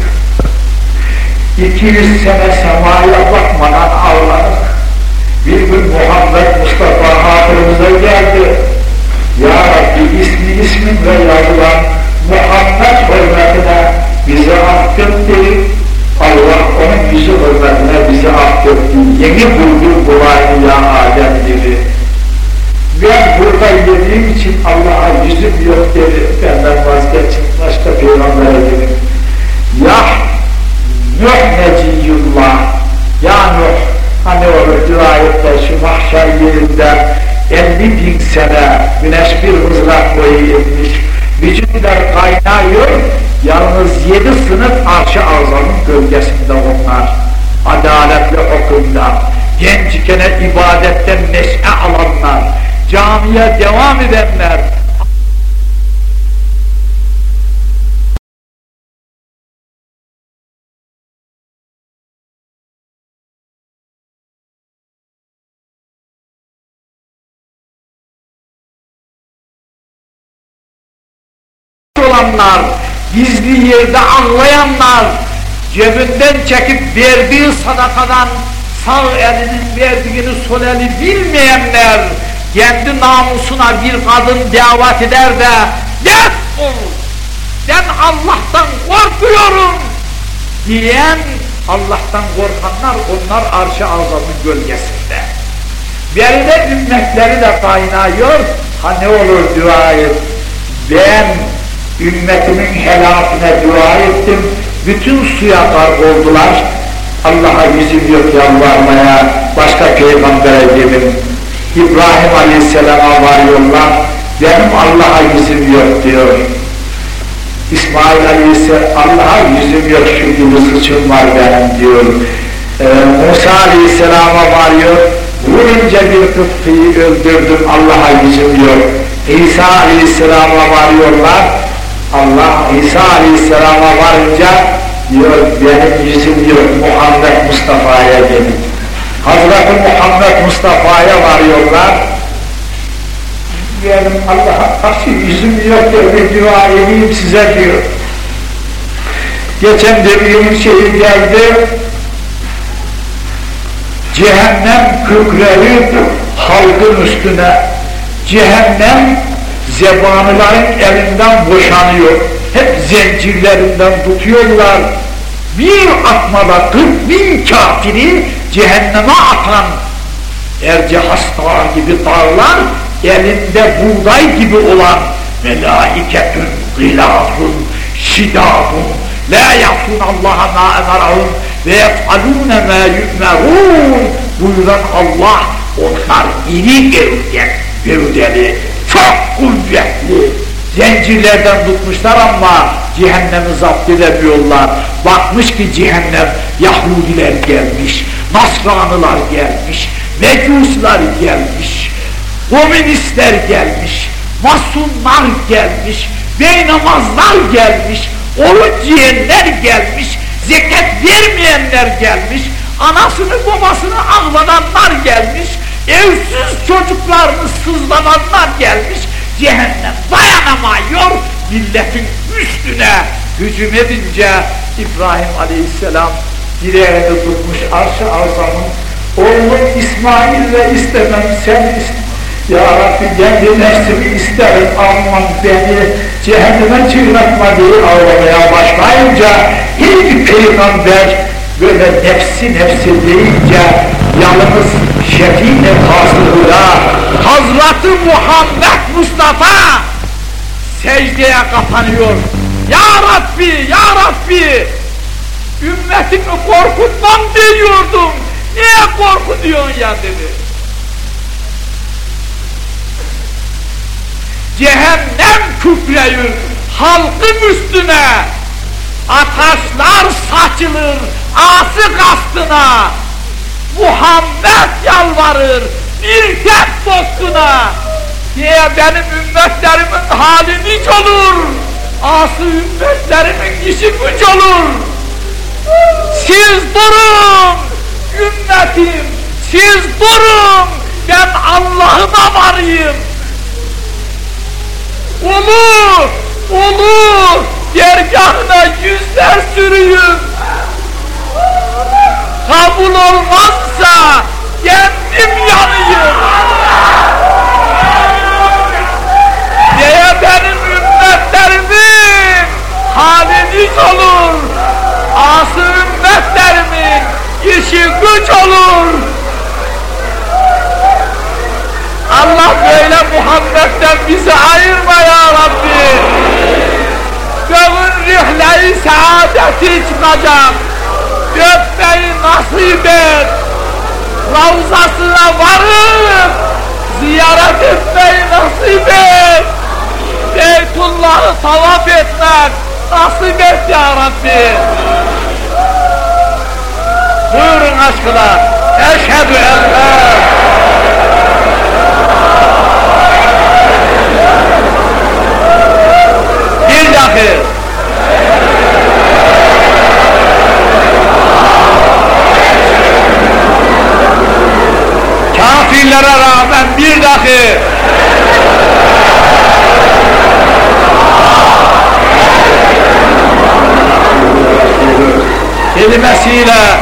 Speaker 1: 200 sene semaya bakmadan ağladık. Bir gün Muhammed Mustafa hatırımıza geldi. Ya Rabbi ismi isminle yazılan Muhammed hürmetine bizi affetti Allah onun yüzü hürmetine bizi affetti yeni buldum bu ya Adem dedi ben burada yediğim için Allah'a yüzüm yok dedi. Benden vazgeçin başka peygambere dedim ya Nuh Neciyullah ya Nuh hani olur rivayette şu mahşer yerinde 50 bin sene güneş bir mızrak boyu inmiş vücutlar kaynıyor yalnız yedi sınıf arş-ı azamın gölgesinde onlar. Adaletli okullar gencikene ibadetten neşe alanlar camiye devam edenler. Olanlar, gizli yerde anlayanlar, cebinden çekip verdiği sadakadan sağ elinin verdiğini sol eli bilmeyenler, kendi namusuna bir kadın davet eder de defol, ben Allah'tan korkuyorum diyen Allah'tan korkanlar onlar arş-ı azamın gölgesinde. Beride ümmetleri de kaynıyor, ha ne olur dua et, ben ümmetimin helakine dua ettim. Bütün suya gark oldular. Allah'a yüzüm yok yalvarmaya, başka peygambere dedim. İbrahim Aleyhisselam'a varıyorlar. Benim Allah'a yüzüm yok diyor. İsmail Aleyhisselam Allah'a yüzüm yok şu gibi suçum var benim diyor. Ee, Musa Aleyhisselam'a varıyor. Vurunca bir kıpkıyı öldürdüm Allah'a yüzüm yok. İsa Aleyhisselam'a varıyorlar. Allah İsa Aleyhisselam'a varınca diyor benim yüzüm yok Muhammed Mustafa'ya dedim. Hazreti Muhammed Mustafa'ya varıyorlar. Benim Allah'a karşı yüzüm yok diyor bir dua edeyim size diyor. Geçen dediğim şey geldi. Cehennem kükrevi halkın üstüne. Cehennem zebanilerin elinden boşanıyor. Hep zincirlerinden tutuyorlar. Bir atmada 40 bin kafiri cehenneme atan Ercihas dağı gibi dağlar elinde buğday gibi olan melaiketün gılafun şidadun la yafun Allah'a ma emerahum ve yef'alûne ma yu'merûn buyuran Allah onlar iri gövdeli, gövdeli çok kuvvetli zincirlerden tutmuşlar ama cehennemi zapt edemiyorlar. Bakmış ki cehennem Yahudiler gelmiş, Nasranılar gelmiş, Mecusiler gelmiş, komünistler gelmiş, Masunlar gelmiş, beynamazlar gelmiş, oruç yiyenler gelmiş, zekat vermeyenler gelmiş, anasını babasını ağladanlar gelmiş, evsiz çocuklarını sızlananlar gelmiş, cehennem dayanamıyor, milletin üstüne hücum edince İbrahim aleyhisselam direğini tutmuş arş-ı azamın oğlum İsmail'le istemem sen iste. Ya Rabbi kendi nefsimi isterim aman beni cehenneme çığırtma diye ağlamaya başlayınca hiçbir peygamber böyle nefsi nefsi deyince yalnız şefine taslıhına Hazreti Muhammed Mustafa secdeye kapanıyor. Ya Rabbi, Ya Rabbi, ümmetimi korkutmam diyordum. Niye korkutuyorsun ya dedi. Cehennem kükreyir halkın üstüne. Ataşlar saçılır ası kastına. Muhammed yalvarır bir tek dostuna! Diye benim ümmetlerimin hali niç olur? Ası ümmetlerimin işi güç olur? Siz durun! Ümmetim siz durun! Ben Allah'ıma varayım! Olur olur dergahına yüzler sürüyün kabul olmazsa kendim yanayım diye benim ümmetlerimin haliniz olur. Ası ümmetlerimin işi güç olur. Allah böyle Muhammed'den bizi ayırma ya Rabbi. Göğün rihle-i saadeti çıkacak Gökmeyi nasip et Ravzasına varıp Ziyaret etmeyi nasip et. Beytullah'ı tavaf etmek nasip et ya Rabbi. Buyurun aşkına. Eşhedü en la dahi kelimesiyle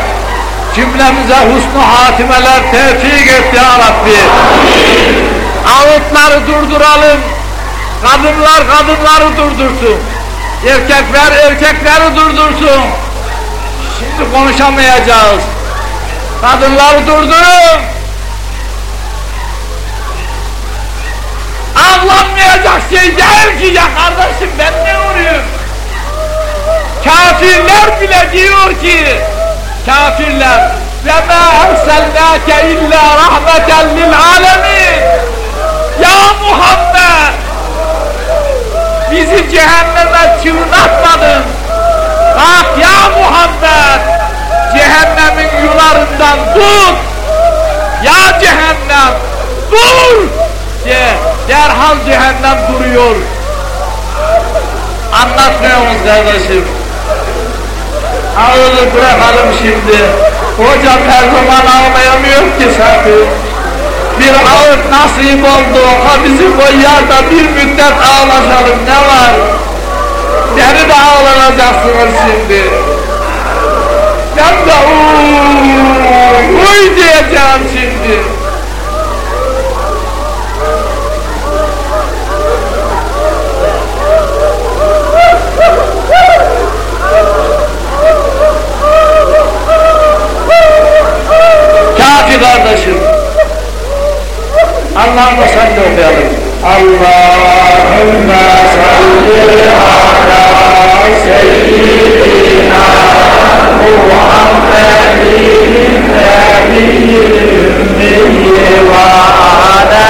Speaker 1: cümlemize husnu hatimeler tevfik et ya Rabbi. Ağıtları durduralım. Kadınlar kadınları durdursun. Erkekler erkekleri durdursun. Şimdi konuşamayacağız. Kadınları durdurun. Ağlanmayacak şey değil ki ya kardeşim ben ne oluyorum? Kafirler bile diyor ki kafirler ve ma erselnake illa rahmeten ya Muhammed bizi cehenneme çığınatmadın bak ya Muhammed cehennemin yularından tut ya cehennem dur diye derhal cehennem duruyor anlatmıyor musun kardeşim ağırlık bırakalım şimdi. Hocam her zaman ağlayamıyor ki sanki. Bir ağıt nasip oldu, ha bizi koyar da bir müddet ağlaşalım ne var? Beni de ağlanacaksınız şimdi. Ben de uuu, uy diyeceğim şimdi. Kafi kardeşim. Allah'ıma salli okuyalım. Allahümme salli ala seyyidina Muhammedin nebiyyil ümmiyyi ve ala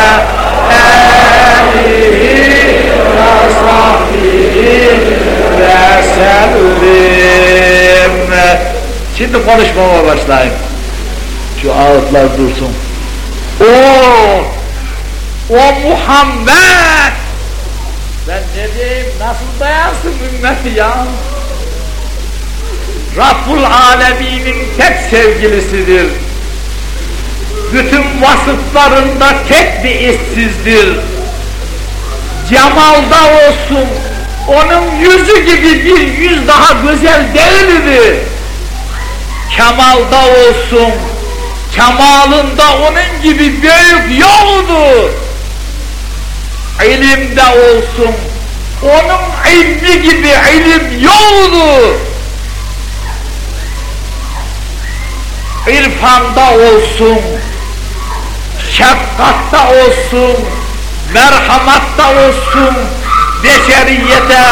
Speaker 1: alihi ve sahbihi ve sellim. Şimdi konuşmama başlayayım. Şu ağıtlar dursun. O, o Muhammed. Ben ne diyeyim, nasıl dayansın ümmeti ya? Rabbul Alemin'in tek sevgilisidir. Bütün vasıflarında tek bir işsizdir. Cemalda olsun, onun yüzü gibi bir yüz daha güzel değildi. Kemalda olsun, kemalında onun gibi büyük yoktu. İlimde olsun, onun ilmi gibi ilim yoktu. İrfanda olsun, şefkatta olsun, merhamatta olsun, beşeriyete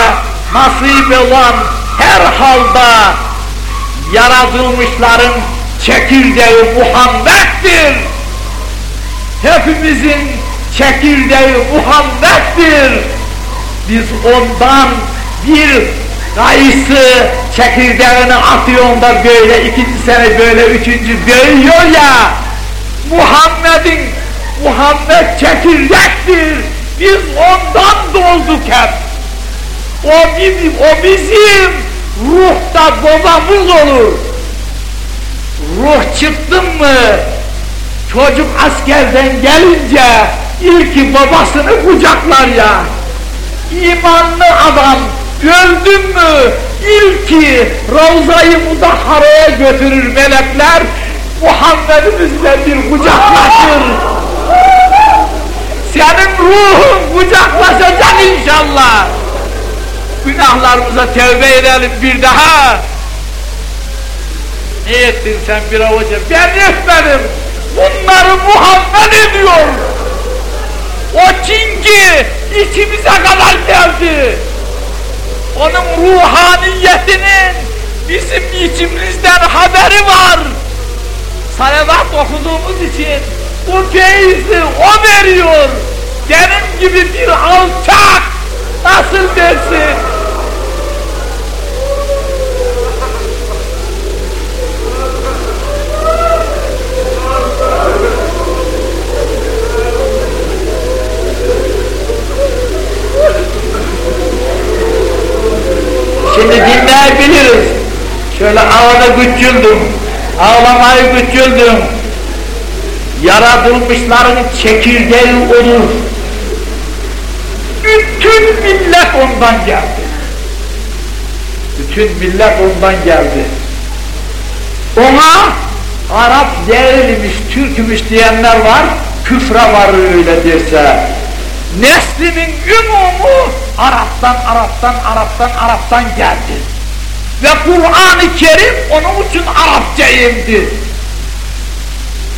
Speaker 1: nasip olan her halda yaratılmışların çekirdeği Muhammed'dir. Hepimizin çekirdeği Muhammed'dir. Biz ondan bir kayısı çekirdeğini atıyor da böyle ikinci sene böyle üçüncü büyüyor ya Muhammed'in Muhammed çekirdektir. Biz ondan dolduk hep. O bizim, o bizim ruhta babamız olur. Ruh çıktın mı çocuk askerden gelince ilki babasını kucaklar ya. İmanlı adam öldün mü ilki Ravza-i Mudahhara'ya götürür melekler Muhammed'imizle bir kucaklaşır. Senin ruhun kucaklaşacak inşallah. Günahlarımıza tevbe edelim bir daha. Ne ettin sen bir hoca? Ben etmedim. Bunları Muhammed ediyor. O çünkü içimize kadar geldi. Onun ruhaniyetinin bizim içimizden haberi var. Salavat okuduğumuz için bu feyzi o veriyor. Benim gibi bir alçak nasıl dersin? Şimdi dinleyebiliriz. Şöyle havada güçüldüm. Ağlamayı güçüldüm. Yaratılmışların çekirdeği olur. Bütün millet ondan geldi. Bütün millet ondan geldi. Ona Arap değilmiş, Türkmüş diyenler var, küfre var öyle derse. Neslinin ümumu Arap'tan, Arap'tan, Arap'tan, Arap'tan geldi. Ve Kur'an-ı Kerim onun için Arapça indi.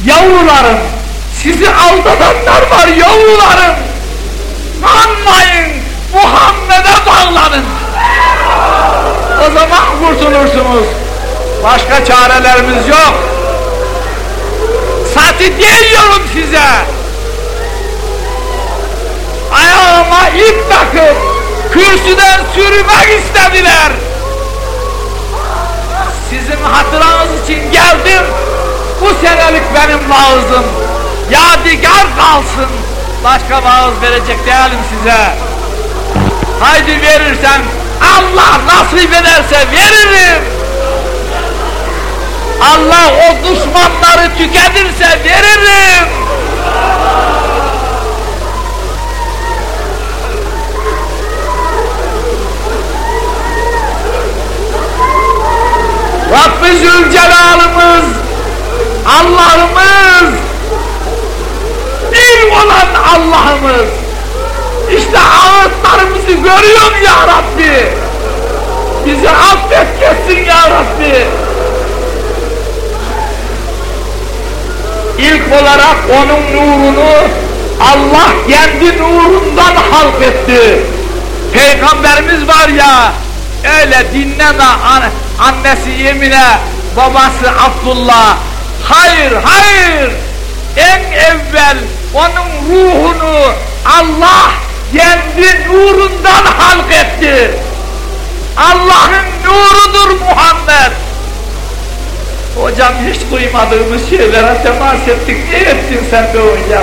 Speaker 1: Yavrularım, sizi aldatanlar var yavrularım. Anlayın, Muhammed'e bağlanın. O zaman kurtulursunuz. Başka çarelerimiz yok. Sati diyorum size. Ayağıma ip takıp kürsüden sürmek istediler. Sizin hatıranız için geldim. Bu senelik benim vaazım. Yadigar kalsın. Başka vaaz verecek değilim size. Haydi verirsen Allah nasip ederse veririm. Allah o düşmanları tüketirse veririm. Rabbi Zülcelal'ımız, Allah'ımız, bir olan Allah'ımız, işte ağıtlarımızı görüyor ya Rabbi, bizi affet geçsin ya Rabbi. İlk olarak onun nurunu Allah kendi nurundan halk etti. Peygamberimiz var ya, öyle dinleme annesi Yemine, babası Abdullah. Hayır, hayır. En evvel onun ruhunu Allah kendi nurundan halk etti. Allah'ın nurudur Muhammed. Hocam hiç duymadığımız şeylere temas ettik. Ne ettin sen de o ya?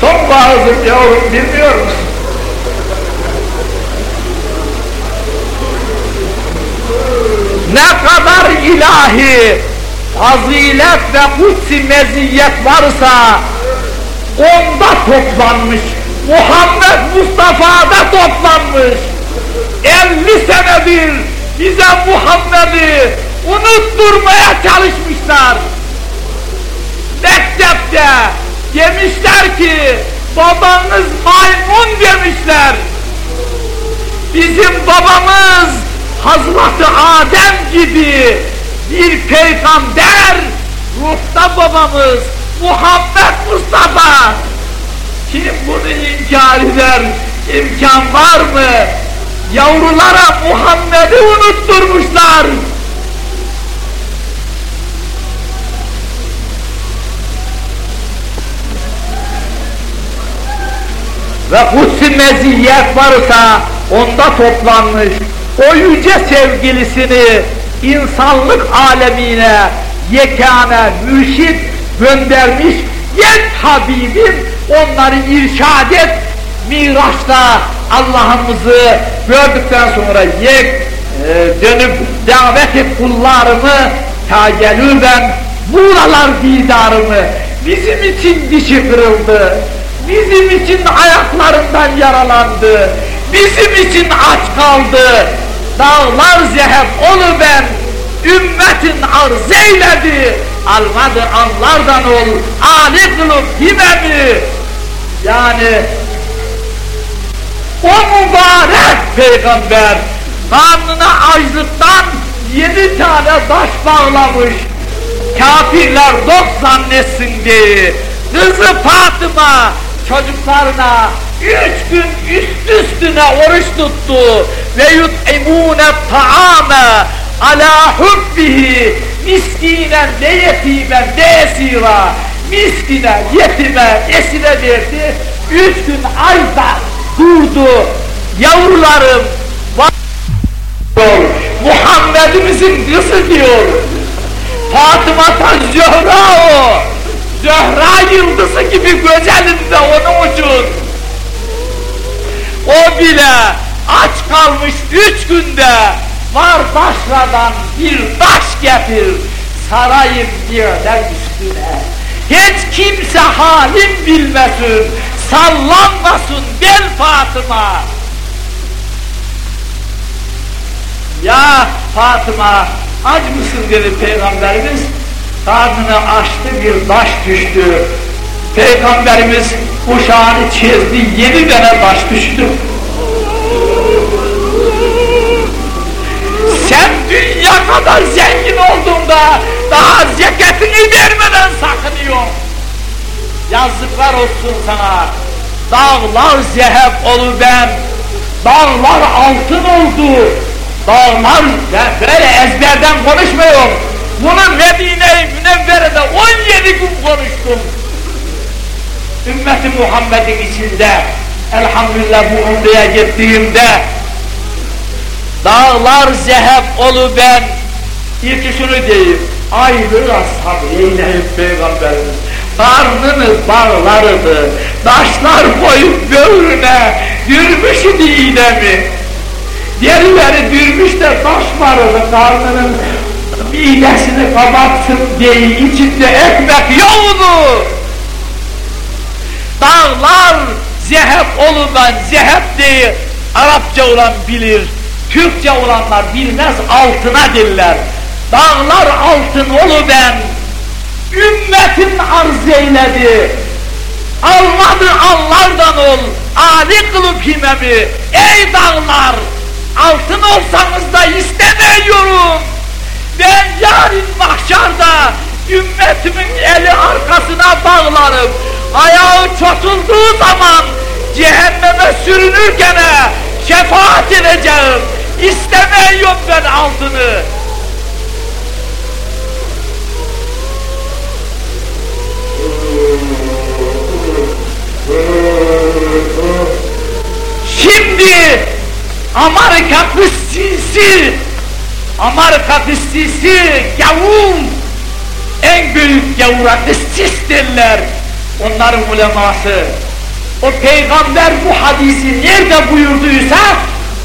Speaker 1: Son vaazım yavrum bilmiyor musun? Ne kadar ilahi fazilet ve kutsi meziyet varsa onda toplanmış. Muhammed Mustafa'da toplanmış. 50 senedir bize Muhammed'i unutturmaya çalışmışlar. Mektepte demişler ki babanız maymun demişler. Bizim babamız Hazreti Adem gibi bir peygamber ruhta babamız Muhammed Mustafa. Kim bunu inkar eder? İmkan var mı? Yavrulara Muhammed'i unutturmuşlar. Ve kutsi meziyet varsa onda toplanmış o yüce sevgilisini insanlık alemine yekâne mürşit göndermiş yet Habibim. Onları irşad et. Miraç'ta Allah'ımızı gördükten sonra yek e, dönüp davet et kullarımı ta gelürden buralar didarımı bizim için dişi kırıldı. Bizim için ayaklarından yaralandı. Bizim için aç kaldı dağlar zehep onu ben ümmetin arz eyledi. Almadı anlardan ol ali kılıp himemi yani o mübarek peygamber karnına açlıktan yedi tane taş bağlamış. Kafirler dok zannetsin diye. Kızı Fatıma çocuklarına üç gün üst üstüne oruç tuttu. ve yut'imûne ta'ame ala hubbihi miskinen ve yetimen ve esira. miskine, yetime, esire verdi. Üç gün ayda durdu. Yavrularım Muhammed'imizin kızı diyor. Fatıma Zöhra o Zöhra yıldızı gibi güzelinde onun için o bile aç kalmış üç günde. Var taşradan bir taş getir sarayım yerden üstüne. Hiç kimse halim bilmesin sallanmasın bel Fatıma. Ya Fatıma aç mısın dedi Peygamberimiz. Karnını açtı bir taş düştü Peygamberimiz uşağını çizdi yedi tane taş düştü. Sen dünya kadar zengin olduğunda daha zekatını vermeden sakınıyor. Yazıklar olsun sana. Dağlar zehep olu ben. Dağlar altın oldu. Dağlar böyle ezberden konuşmuyorum. Bunu Medine-i Münevvere'de 17 gün konuştum ümmeti Muhammed'in içinde elhamdülillah bu umreye gittiğimde dağlar zehep olu ben ilk şunu diyeyim ayrı ashab eyleyip peygamberimiz karnını bağlardı taşlar koyup böğrüne dürmüş idi iğnemi diğerleri dürmüş de taş vardı karnının midesini kapatsın diye içinde ekmek yoktu dağlar zehep olunan zehep diye Arapça olan bilir Türkçe olanlar bilmez altına diller. Dağlar altın olu ben ümmetin arz eyledi. Almadı allardan ol ali kılıp himemi. Ey dağlar altın olsanız da istemiyorum. Ben yarın mahşarda ümmetimin eli arkasına bağlarım ayağı çotulduğu zaman cehenneme sürünürken şefaat edeceğim. İstemiyorum ben altını. Şimdi Amerika kıssisi Amerika kıssisi gavur. En büyük gavura kıssis derler onların uleması o peygamber bu hadisi nerede buyurduysa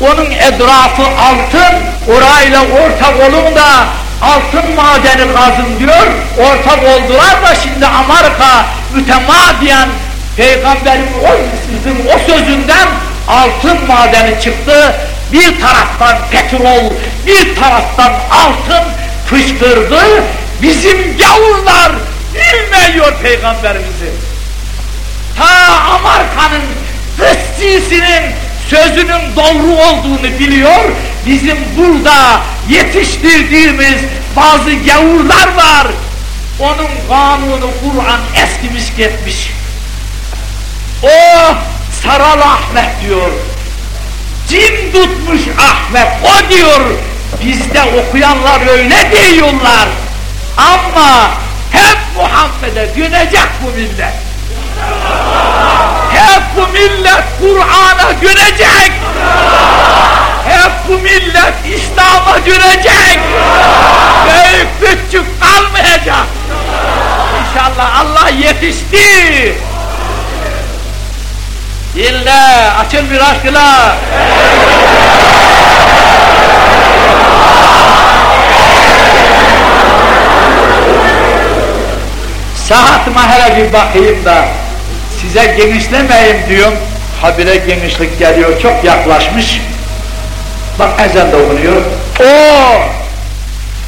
Speaker 1: onun etrafı altın orayla ortak olun da altın madeni kazın diyor ortak oldular da şimdi Amerika mütemadiyen peygamberin o, sizin o sözünden altın madeni çıktı. Bir taraftan petrol bir taraftan altın fışkırdı. Bizim gavurlar bilmiyor peygamberimizi ta Amerika'nın kıssisinin sözünün doğru olduğunu biliyor bizim burada yetiştirdiğimiz bazı gavurlar var Onun kanunu Kur'an eskimiş gitmiş. O Saral Ahmet diyor. Cin tutmuş Ahmet o diyor. Bizde okuyanlar öyle diyorlar. Ama hep Muhammed'e dönecek bu millet. Hep bu millet Kur'an'a dönecek. Hep bu millet İslam'a dönecek. Büyük küçük kalmayacak. İnşallah Allah yetişti. İlle açın bir aşkına. Saatıma hele bir bakayım da size genişlemeyeyim diyorum. Habire genişlik geliyor, çok yaklaşmış. Bak ezan da okunuyor. O,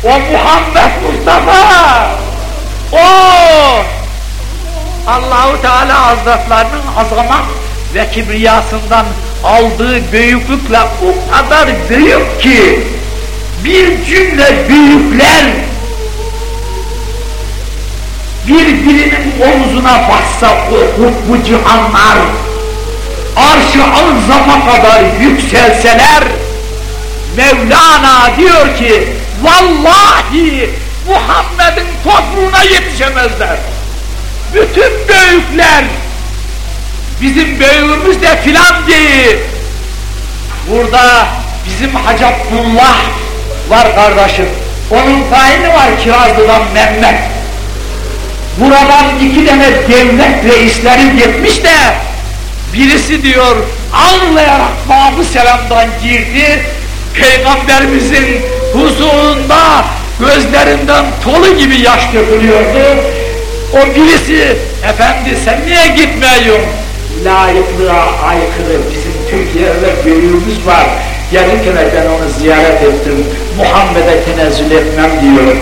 Speaker 1: o Muhammed Mustafa, o Allahu Teala Hazretlerinin azamet ve kibriyasından aldığı büyüklükle o kadar büyük ki bir cümle büyükler birbirinin omzuna bassa o bu cihanlar arşı azama kadar yükselseler Mevlana diyor ki vallahi Muhammed'in toprağına yetişemezler. Bütün büyükler bizim büyüğümüz de filan değil. Burada bizim Hacı Abdullah var kardeşim. Onun tayini var Kirazlı'dan Mehmet. Buradan iki tane devlet reisleri gitmiş de birisi diyor ağlayarak Babı Selam'dan girdi. Peygamberimizin huzurunda gözlerinden tolu gibi yaş dökülüyordu. O birisi, efendi sen niye gitmiyorsun? Layıklığa aykırı bizim Türkiye'de büyüğümüz var. Gelirken ben onu ziyaret ettim. Muhammed'e tenezzül etmem diyor.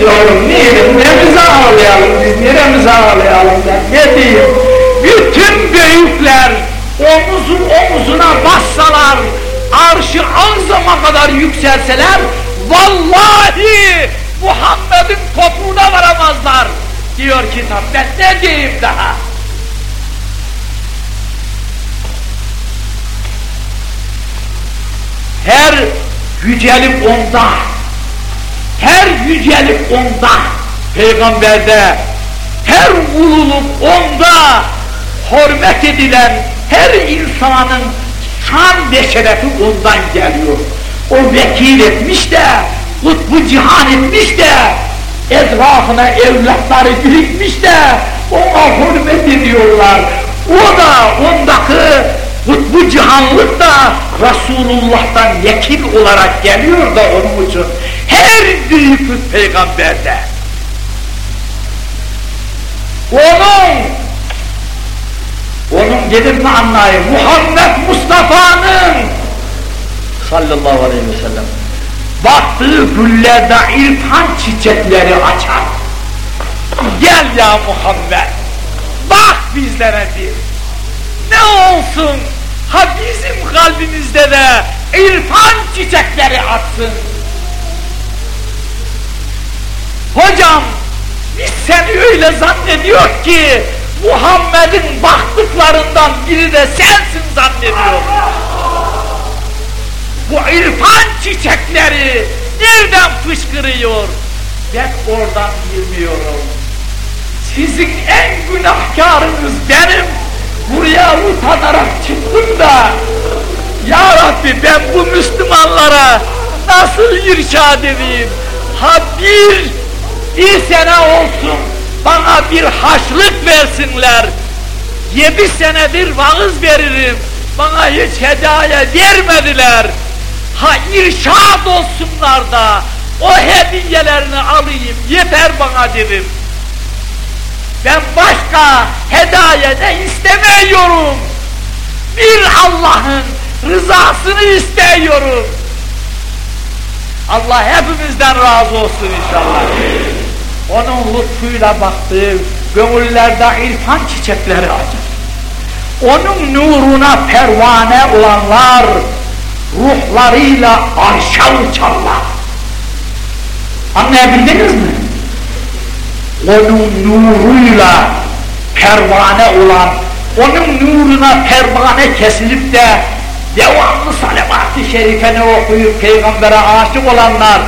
Speaker 1: Yavrum neydim, neremize ağlayalım biz, neremize ağlayalım ben, ne diyeyim? Bütün büyükler omuzun omuzuna bassalar, arşı azama kadar yükselseler, vallahi Muhammed'in topuğuna varamazlar. Diyor kitap, ben ne diyeyim daha? Her yücelik onda, her yücelik onda, peygamberde, her ululuk onda, hürmet edilen her insanın şan ve şerefi ondan geliyor. O vekil etmiş de, kutbu cihan etmiş de, etrafına evlatları birikmiş de, ona hürmet ediyorlar. O da ondaki kutbu cihanlık da Resulullah'tan vekil olarak geliyor da onun için her büyüklük peygamberde. Onun onun gelir mi anlayın? Muhammed Mustafa'nın sallallahu aleyhi ve sellem baktığı güllerde irfan çiçekleri açar. Gel ya Muhammed, bak bizlere bir. Ne olsun, ha bizim kalbimizde de irfan çiçekleri açsın. Hocam, biz seni öyle zannediyor ki, Muhammed'in baktıklarından biri de sensin zannediyor. Bu irfan çiçekleri nereden fışkırıyor? Ben oradan bilmiyorum. Sizin en günahkarınız benim. Buraya utanarak çıktım da Ya Rabbi ben bu Müslümanlara nasıl irşad edeyim? Ha bir, bir sene olsun bana bir haçlık versinler. Yedi senedir vaız veririm. Bana hiç hediye vermediler. Ha irşad olsunlar da o hediyelerini alayım yeter bana dedim. Ben başka hediye istemiyorum. Bir Allah'ın rızasını istiyorum. Allah hepimizden razı olsun inşallah. Onun lütfuyla baktığı gönüllerde irfan çiçekleri açar. Onun nuruna pervane olanlar ruhlarıyla arşa uçarlar. Anlayabildiniz mi? Onun nuruyla pervane olan, onun nuruna pervane kesilip de devamlı salavat-ı şerifeni okuyup peygambere aşık olanlar,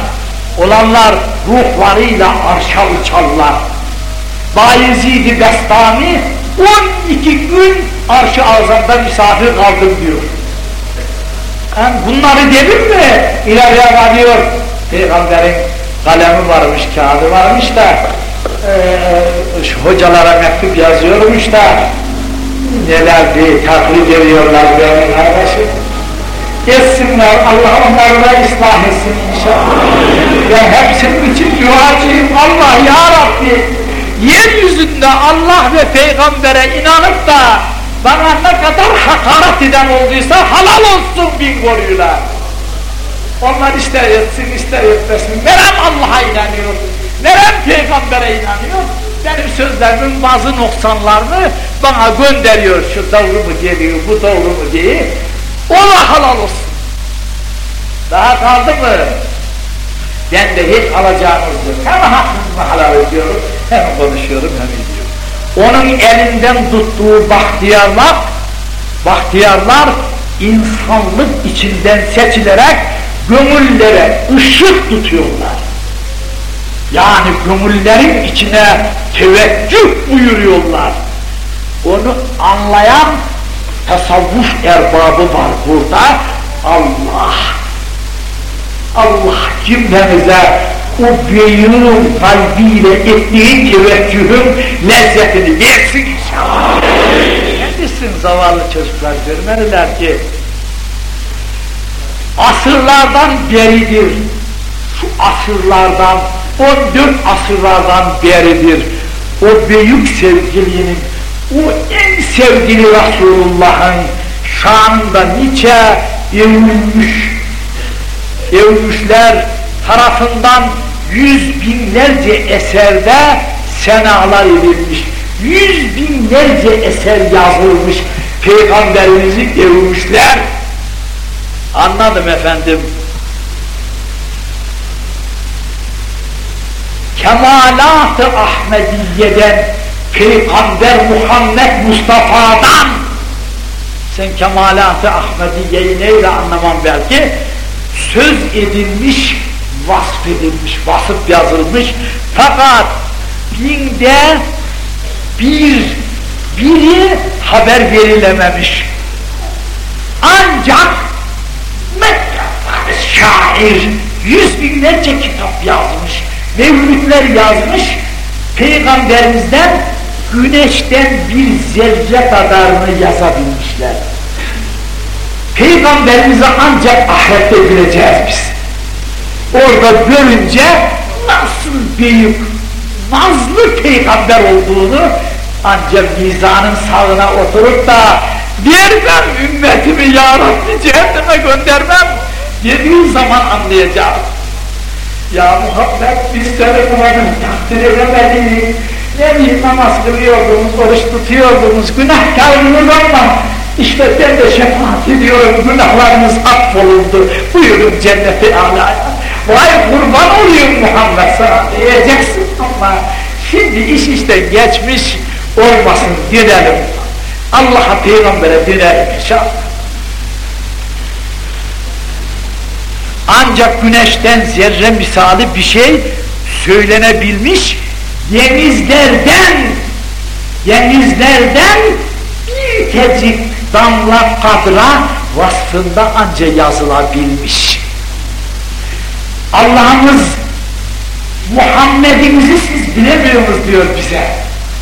Speaker 1: olanlar ruhlarıyla arşa uçarlar. Bayezid-i Bestami 12 gün arş-ı azamda misafir kaldım diyor. Yani bunları dedim mi ileriye varıyor. Peygamberin kalemi varmış, kağıdı varmış da e, hocalara mektup yazıyormuş da neler diye taklit ediyorlar benim kardeşim. Geçsinler, Allah onları da ıslah etsin inşallah. Ben hepsinin için duacıyım. Allah ya Rabbi yeryüzünde Allah ve peygambere inanıp da bana ne kadar hakaret eden olduysa halal olsun bin koruyla. Onlar ister etsin ister etmesin. Nerem Allah'a inanıyor, nerem peygambere inanıyor. Benim sözlerimin bazı noksanlarını bana gönderiyor. Şu doğru mu geliyor, bu doğru mu diye. Ona halal olsun. Daha kaldı mı? Ben de hiç alacağınız yok. Hem hakkınızı halal ediyorum, hem konuşuyorum hem ediyorum. Onun elinden tuttuğu bahtiyarlar, bahtiyarlar insanlık içinden seçilerek gönüllere ışık tutuyorlar. Yani gönüllerin içine teveccüh buyuruyorlar. Onu anlayan tasavvuf erbabı var burada. Allah Allah cümlemize o beyin kalbiyle ettiği teveccühün lezzetini versin inşallah. Kendisinin zavallı çocuklar görmeliler ki asırlardan beridir. Şu asırlardan, 14 asırlardan beridir. O büyük sevgilinin, o en sevgili Resulullah'ın şanında nice övülmüş, övmüşler tarafından yüz binlerce eserde senalar edilmiş. Yüz binlerce eser yazılmış. Peygamberimizi övmüşler. Anladım efendim. Kemalat-ı Ahmediye'den Peygamber Muhammed Mustafa'dan. Sen kemalat-ı Ahmediye'yi neyle anlamam belki? Söz edilmiş vasfedilmiş, vasıf yazılmış. Fakat binde bir biri haber verilememiş. Ancak şair yüz binlerce kitap yazmış mevlütler yazmış peygamberimizden güneşten bir zerre kadarını yazabilmişler. Peygamberimize ancak ahirette bileceğiz biz. Orada görünce nasıl büyük nazlı peygamber olduğunu ancak mizanın sağına oturup da vermem ümmetimi ya cehenneme göndermem? dediği zaman anlayacağız. Ya Muhammed biz seni bulanın takdir edemedik. Ne bileyim namaz kılıyordunuz, oruç tutuyordunuz, günahkarınız ama işte ben de şefaat ediyorum, günahlarınız affolundu. Buyurun cenneti alaya. Vay kurban olayım Muhammed sana diyeceksin ama şimdi iş işte geçmiş olmasın gidelim. Allah'a peygambere dönelim inşallah. Ancak güneşten zerre misali bir şey söylenebilmiş denizlerden denizlerden bir tecik damla kadra vasfında anca yazılabilmiş. Allah'ımız Muhammed'imizi siz bilemiyorsunuz diyor bize.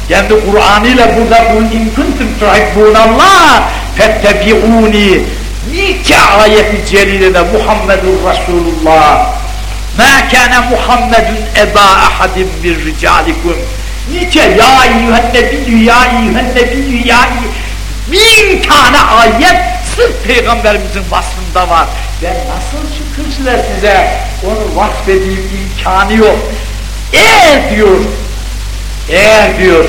Speaker 1: Kendi Kur'an ile burada bu in kuntum tuhibbunallah fettebi'uni Nice ayeti celilede Muhammedun Resulullah Ma kana Muhammedun eba ahadin bir ricalikum Nice ya eyyühen nebiyyü ya eyyühen nebiyyü ya Bin tane ayet sırf Peygamberimizin vasfında var. Ben nasıl şükürsüler size onu vasfedeyim imkanı yok. Eğer diyor, eğer diyor,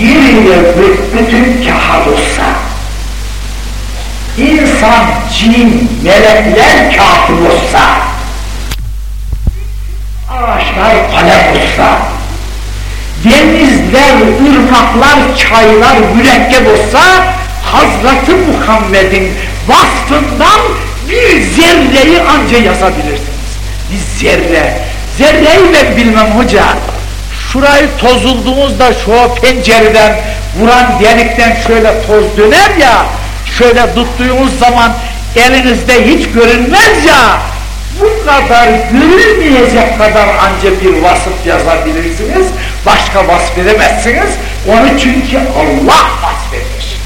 Speaker 1: yeriyle bütün kahat olsa, insan, cin, melekler kafir olsa, ağaçlar kalem olsa, denizler, ırmaklar, çaylar mürekkep olsa, Hazreti Muhammed'in vasfından bir zerreyi anca yazabilirsiniz. Bir zerre. Zerreyi ben bilmem hoca. Şurayı tozulduğunuzda şu pencereden vuran delikten şöyle toz döner ya, şöyle tuttuğunuz zaman elinizde hiç görünmez ya, bu kadar görülmeyecek kadar anca bir vasıf yazabilirsiniz, başka vasf edemezsiniz, onu çünkü Allah vasfetmiş.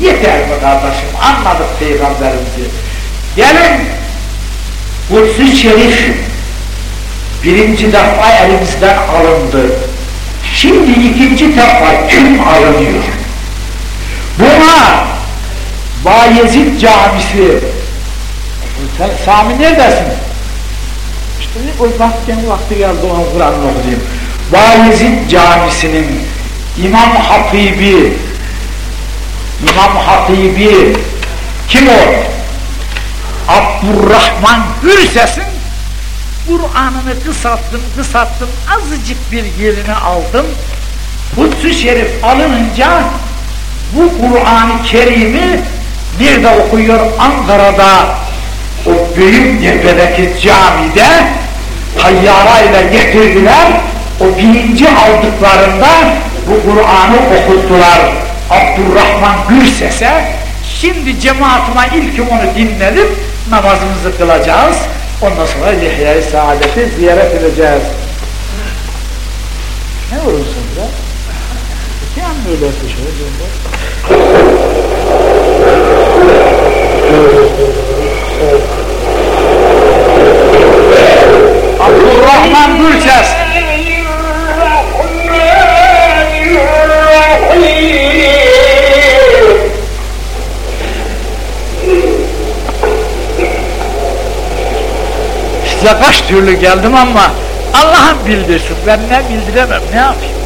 Speaker 1: Yeter mi kardeşim, anladık Peygamberimizi. Gelin, Kudüs-ü Şerif birinci defa elimizden alındı. Şimdi ikinci defa kim alınıyor? Buna Bayezid Camisi sen Sami neredesin? İşte o vaktin vakti geldi ona Kur'an'ı okuyayım. Bayezid Camisi'nin İmam Hatibi İmam Hatibi kim o? Abdurrahman Gürses'in Kur'an'ını kısalttım, kısalttım, azıcık bir yerini aldım. Kutsu Şerif alınınca bu Kur'an-ı Kerim'i nerede okuyor? Ankara'da o büyük cephedeki camide tayyarayla getirdiler. O birinci aldıklarında bu Kur'an'ı okuttular. Abdurrahman Gürses'e şimdi cemaatime ilk onu dinledim namazımızı kılacağız ondan sonra Lihya-i Saadet'i ziyaret edeceğiz ne vurursun ya? İki an öyle şöyle Abdurrahman Gürses Size kaç türlü geldim ama Allah'ım bildirsin. Ben ne bildiremem, ne yapayım?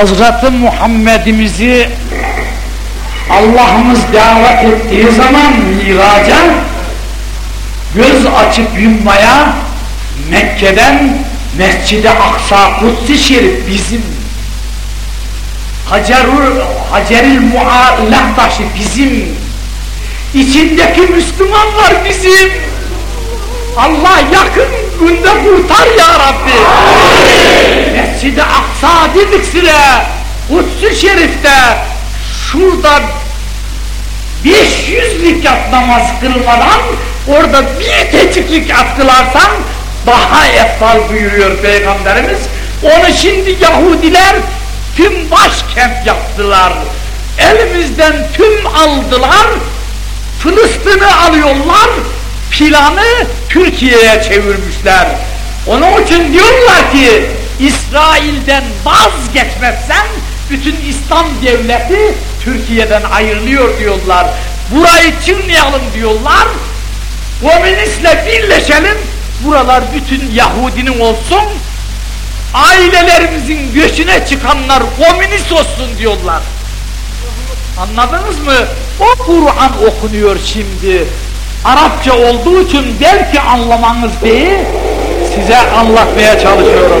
Speaker 1: Hazreti Muhammed'imizi Allah'ımız davet ettiği zaman miraca göz açıp yummaya Mekke'den Mescid-i Aksa Kutsi Şerif bizim Hacerul, Haceril Muallak taşı bizim içindeki Müslümanlar bizim. Allah yakın günde kurtar ya Rabbi. Mescid-i Aksa dedik size. Kutsu Şerif'te şurada 500 rikat namaz kılmadan orada bir teçik rikat kılarsan daha eftal buyuruyor Peygamberimiz. Onu şimdi Yahudiler tüm başkent yaptılar. Elimizden tüm aldılar. Filistin'i alıyorlar planı Türkiye'ye çevirmişler. Onun için diyorlar ki
Speaker 2: İsrail'den vazgeçmezsen bütün İslam devleti Türkiye'den ayrılıyor diyorlar. Burayı çınlayalım diyorlar. Komünistle birleşelim. Buralar bütün Yahudinin olsun. Ailelerimizin göçüne çıkanlar komünist olsun diyorlar. Anladınız mı? O Kur'an okunuyor şimdi. Arapça olduğu için belki anlamanız değil, size anlatmaya çalışıyorum.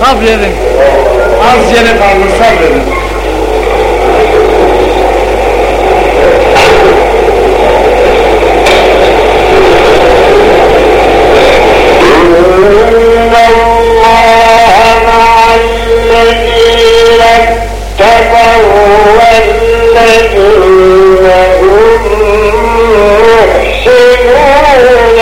Speaker 2: sabredin. Az yere kaldı sabredin. رضا لتبوأن إنهم محسنون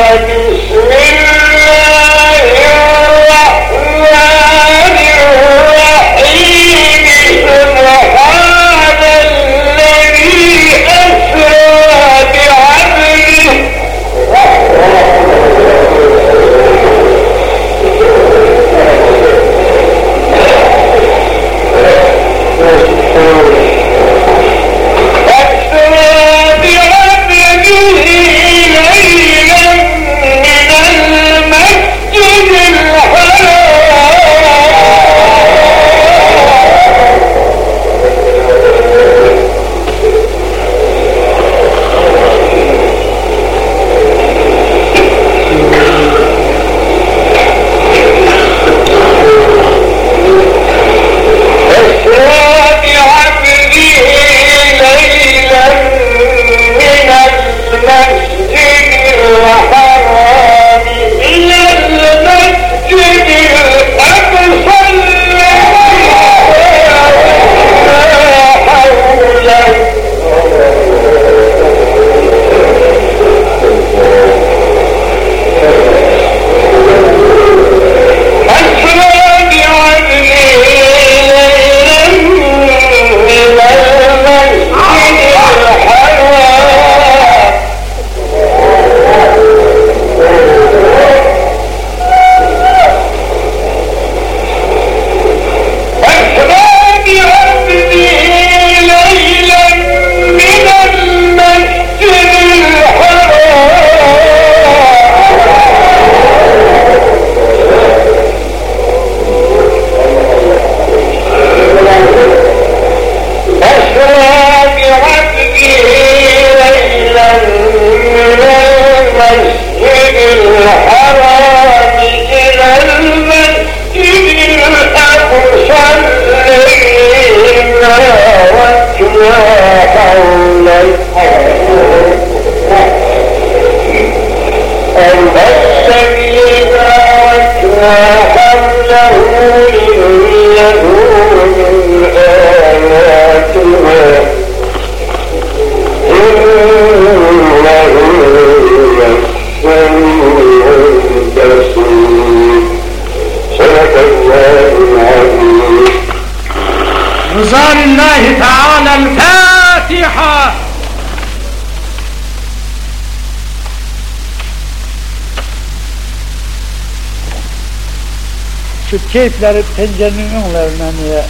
Speaker 1: Şu keyifleri pencerenin önlerine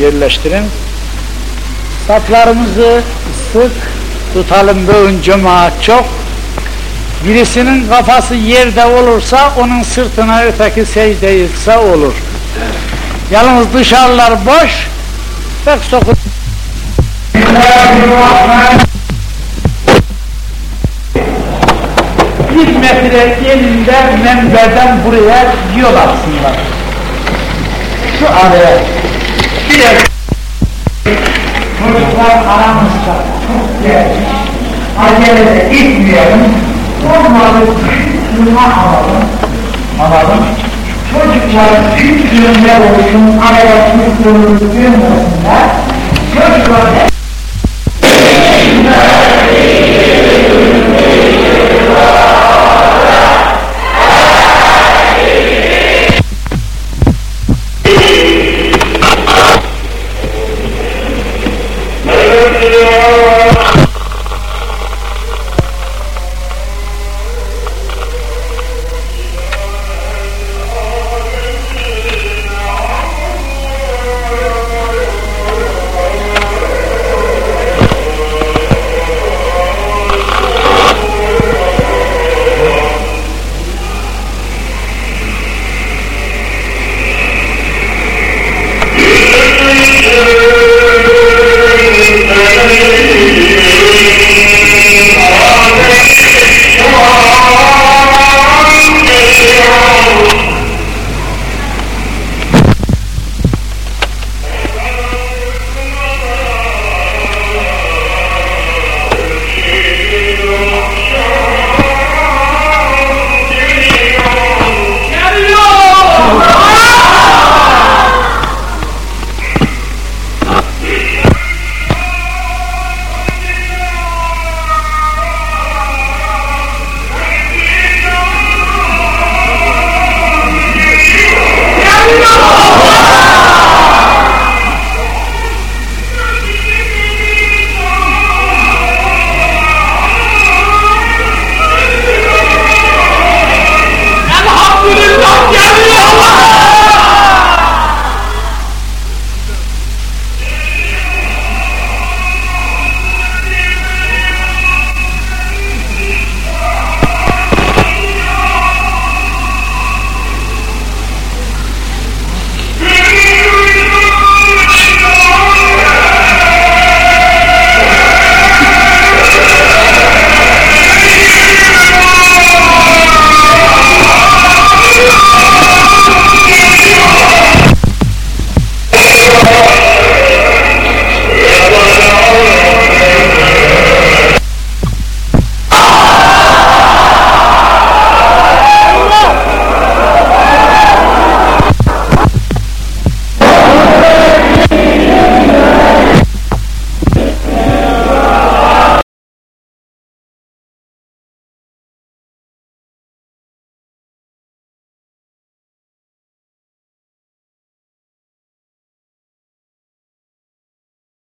Speaker 1: yerleştirin. Saplarımızı sık tutalım bugün cemaat çok. Birisinin kafası yerde olursa onun sırtına öteki secde yıksa olur. Yalnız dışarılar boş, pek sokun. Bir metre elinde menberden buraya yol atsınlar. Şu araya. Biraz çocuklar aramızda çok gelmiş. Acele gitmeyelim. Olmadı şuna alalım. Alalım. Çocuklar fikrimler olsun, araya fikrimler olsunlar. Çocuklar